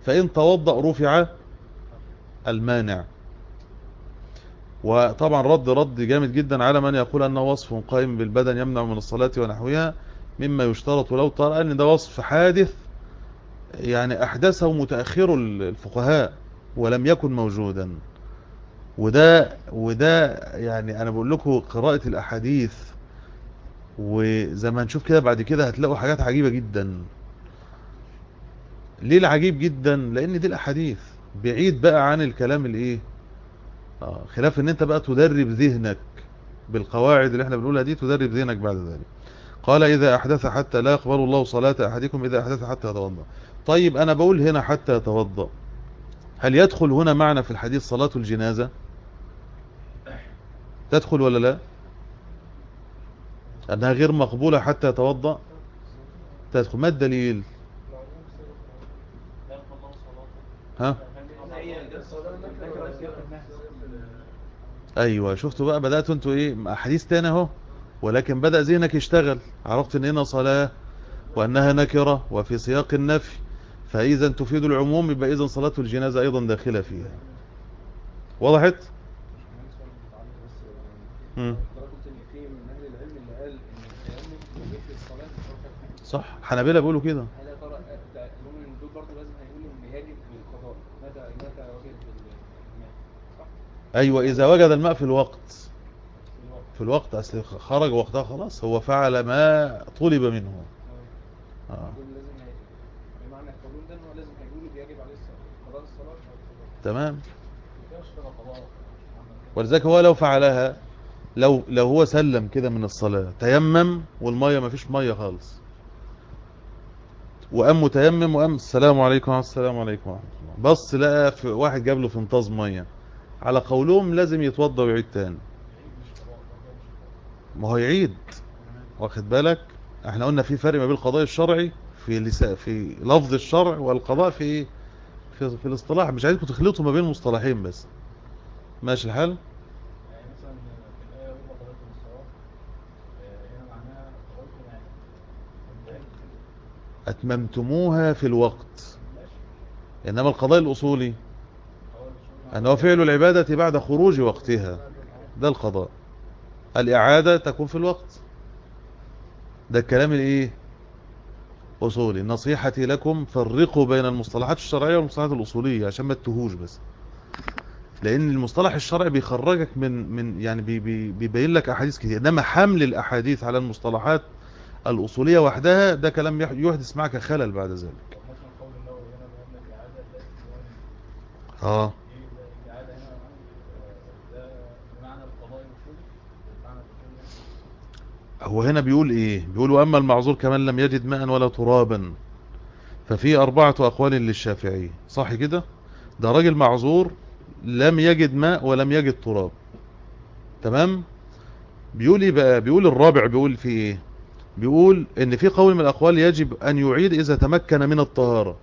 Speaker 1: فإن توضأ رفع المانع. وطبعا رد رد جامد جدا على من يقول أنه وصف قائم بالبدن يمنع من الصلاة ونحوها مما يشترط لو ترى أن ده وصف حادث يعني أحدثه متأخر الفقهاء ولم يكن موجودا. وده وده يعني أنا بقول لكم قراءة الأحاديث وزي ما هنشوف كده بعد كده هتلاقوا حاجات عجيبة جدا. ليه العجيب جدا؟ لأن دي الأحاديث. بعيد بقى عن الكلام الإيه؟ آه خلاف إن أنت بقى تدرب ذهنك بالقواعد اللي إحنا بنقولها دي تدرب ذهنك بعد ذلك. قال إذا أحدث حتى لا يقبل الله صلاة أحدكم إذا أحدث حتى يتوضأ. طيب أنا بقول هنا حتى يتوضأ. هل يدخل هنا معنا في الحديث صلاة الجنازة؟ تدخل ولا لا؟ أنها غير مقبولة حتى يتوضأ؟ تدخل. ما الدليل؟ ها؟ أيوه شفتوا بقى بدأتوا أنتوا إيه؟ احاديث تاني أهو. ولكن بدأ ذهنك يشتغل. عرفت إن هنا صلاة وأنها نكرة وفي سياق النفي. فإذا تفيد العموم يبقى اذا صلاة الجنازة أيضا داخلة فيها. وضحت صح. حنابلة بيقولوا كده؟
Speaker 4: أيوه إذا وجد الماء
Speaker 1: في الوقت
Speaker 4: في الوقت.
Speaker 1: في الوقت أصل خرج وقتها خلاص. هو فعل ما طلب منه. آه.
Speaker 4: دول لازم هي... بمعنى القانون ده ان هو لازم هيقولوا بيجب عليه الصلاه قضاء الصلاه أو القضاء.
Speaker 1: تمام؟ ولذلك هو لو فعلها لو لو هو سلم كده من الصلاة تيمم والمية ما فيش مية خالص. وقام متيمم وقام السلام عليكم السلام عليكم بص لقى في واحد جاب له فنطاز مية. على قولهم لازم يتوضى ويعيد تاني. ما هو يعيد. واخد بالك؟ إحنا قلنا في فرق ما بين القضاء الشرعي في في لفظ الشرع والقضاء في في, في الاصطلاح مش عايزكم تخلطوا ما بين المصطلحين بس. ماشي الحال؟
Speaker 5: يعني آه،
Speaker 1: أتممتموها في الوقت. إنما القضاء الأصولي. أنه فعل العبادة بعد خروج وقتها. ده القضاء. الإعادة تكون في الوقت. ده الكلام الإيه؟ أصولي. نصيحتي لكم فرقوا بين المصطلحات الشرعية والمصطلحات الأصولية عشان ما تتهوش بس. لأن المصطلح الشرعي بيخرجك من من يعني بي بي بيبين لك أحاديث كتير. إنما حمل الأحاديث على المصطلحات الأصولية وحدها ده كلام يح- يحدث معك خلل بعد ذلك.
Speaker 5: طب مثلا قول النووي هنا بأن الإعادة ليست بواجب.
Speaker 1: آه
Speaker 5: إيه ده الإعادة هنا آه، ده بمعنى القضاء الأصولي بمعنى الأصولي يعني
Speaker 1: هو هنا بيقول إيه؟ بيقول وأما المعذور كمان لم يجد ماء ولا ترابا ففي أربعة أقوال للشافعي. صح كده؟ ده راجل معذور لم يجد ماء ولم يجد تراب. تمام؟ بيقول إيه بقى؟ بيقول الرابع بيقول في إيه؟ بيقول إن في قول من الأقوال يجب أن يعيد إذا تمكن من الطهارة.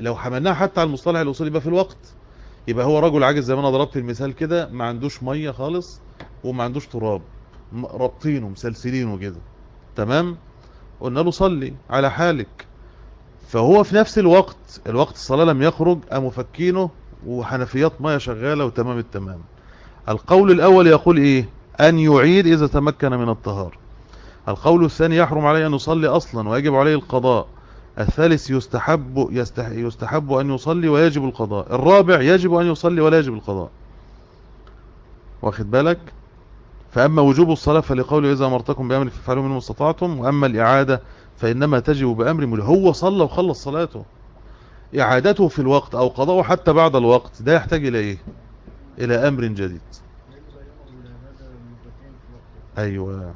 Speaker 1: لو حملناها حتى على المصطلح الأصولي يبقى في الوقت. يبقى هو رجل عاجز زي ما أنا ضربت المثال كده ما عندوش مية خالص وما عندوش تراب. رابطينه مسلسلينه كده تمام؟ قلنا له صلي على حالك. فهو في نفس الوقت الوقت الصلاة لم يخرج قاموا فكينه وحنفيات مية شغالة وتمام التمام. القول الأول يقول إيه؟ أن يعيد إذا تمكن من الطهارة القول الثاني يحرم عليه أن يصلي أصلا ويجب عليه القضاء. الثالث يستحب يستح يستحب أن يصلي ويجب القضاء. الرابع يجب أن يصلي ولا يجب القضاء. واخد بالك؟ فأما وجوب الصلاة فلقوله إذا أمرتكم بأمر فافعلوا منه استطعتم وأما الإعادة فإنما تجب بأمر ملي هو صلى وخلص صلاته. إعادته في الوقت أو قضاءه حتى بعد الوقت ده يحتاج إلى إيه؟ إلى أمر جديد. أيوة.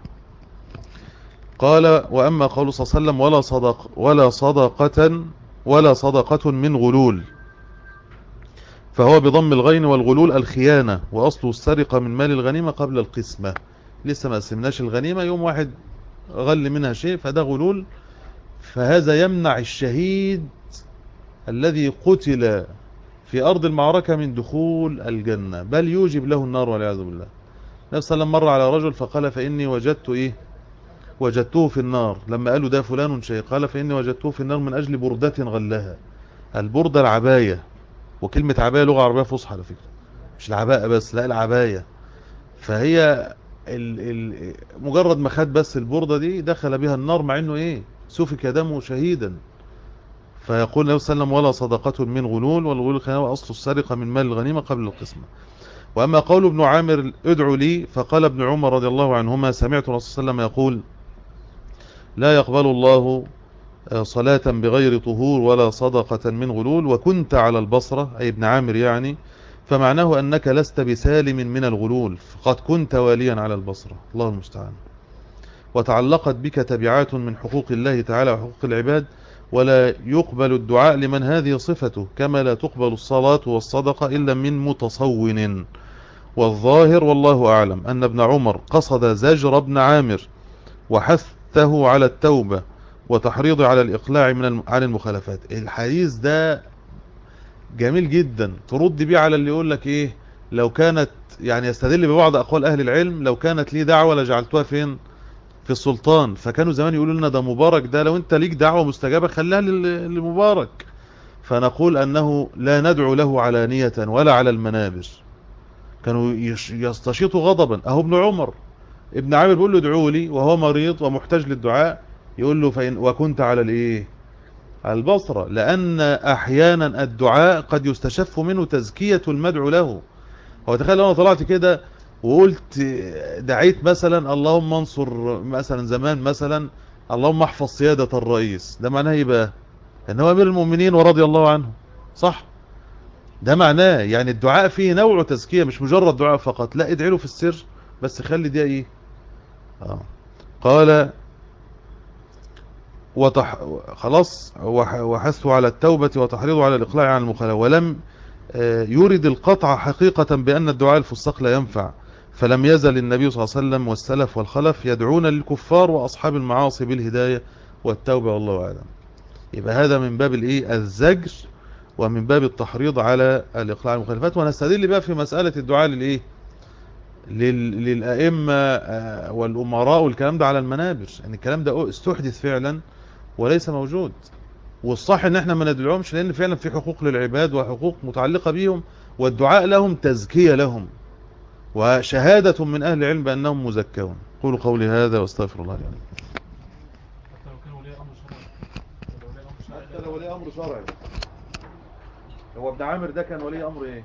Speaker 1: قال وأما قول صلى الله عليه وسلم ولا صدق ولا صدقة ولا صدقة من غلول. فهو بضم الغين والغلول الخيانة وأصل السرقة من مال الغنيمة قبل القسمة. لسه ما قسمناش الغنيمة يوم واحد غل منها شيء فده غلول. فهذا يمنع الشهيد الذي قتل في أرض المعركة من دخول الجنة. بل يوجب له النار والعياذ بالله. نفس لما مر على رجل فقال فإني وجدت إيه؟ وجدته في النار. لما قالوا ده فلان شيء قال فإني وجدته في النار من أجل بردة غلها البردة العباية. وكلمة عباية لغة عربية فصحى على فكرة. مش العباءة بس لا العباية. فهي ال ال مجرد ما خد بس البردة دي دخل بها النار مع إنه إيه؟ سفك دمه شهيدا. فيقول النبي صلى الله عليه وسلم ولا صدقة من غلول والغلول هو أصل السرقة من مال الغنيمة قبل القسمة. وأما قول ابن عامر ادعوا لي. فقال ابن عمر رضي الله عنهما سمعت صلى الله عليه وسلم يقول لا يقبل الله صلاة بغير طهور ولا صدقة من غلول وكنت على البصرة أي ابن عامر يعني فمعناه أنك لست بسالم من الغلول فقد كنت واليا على البصرة. الله المستعان. وتعلقت بك تبعات من حقوق الله تعالى وحقوق العباد ولا يقبل الدعاء لمن هذه صفته كما لا تقبل الصلاة والصدقة إلا من متصون. والظاهر والله أعلم أن ابن عمر قصد زجر ابن عامر وحثه على التوبة وتحريضه على الإقلاع من عن المخالفات. الحديث ده جميل جدا. ترد بيه على اللي يقول لك إيه؟ لو كانت يعني يستدل ببعض أقوال أهل العلم لو كانت لي دعوة لجعلتها فين؟ في السلطان. فكانوا زمان يقولوا لنا ده مبارك ده لو أنت ليك دعوة مستجابة خليها لمبارك فنقول أنه لا ندعو له علانية ولا على المنابر كانوا يستشيطوا غضبا. أهو ابن عمر. ابن عامر بيقول له ادعوا لي وهو مريض ومحتاج للدعاء. يقول له فإن وكنت على الإيه؟ على البصرة. لأن أحيانا الدعاء قد يستشف منه تزكية المدعو له. هو تخيل لو أنا طلعت كده وقلت دعيت مثلا اللهم انصر مثلا زمان مثلا اللهم احفظ سيادة الرئيس. ده معناه إيه بقى؟ إن هو أمير المؤمنين ورضي الله عنه. صح؟ ده معناه يعني الدعاء فيه نوع تزكية مش مجرد دعاء فقط. لا ادعي له في السر. بس خلي دي إيه؟ آه. قال وتح... خلاص وح... وحثه على التوبة وتحريضه على الإقلاع عن المخالفة. ولم آه، يرد القطع حقيقة بأن الدعاء الفساق لا ينفع. فلم يزل النبي صلى الله عليه وسلم والسلف والخلف يدعون للكفار وأصحاب المعاصي بالهداية والتوبة والله أعلم. يبقى هذا من باب الإيه؟ الزجر ومن باب التحريض على الإقلاع عن المخالفات. ونستدل بقى في مسألة الدعاء للإيه؟ لل... للأئمة آه، والأمراء والكلام ده على المنابر. يعني الكلام ده استحدث فعلا وليس موجود. والصح إن إحنا ما ندعوهمش لأن فعلا في حقوق للعباد وحقوق متعلقة بيهم والدعاء لهم تزكية لهم وشهادة من أهل العلم بأنهم مزكون. قولوا قولي هذا واستغفر الله
Speaker 5: شرعي
Speaker 1: حتى لو ولي أمر شرعي. هو ابن عامر ده كان ولي أمر إيه؟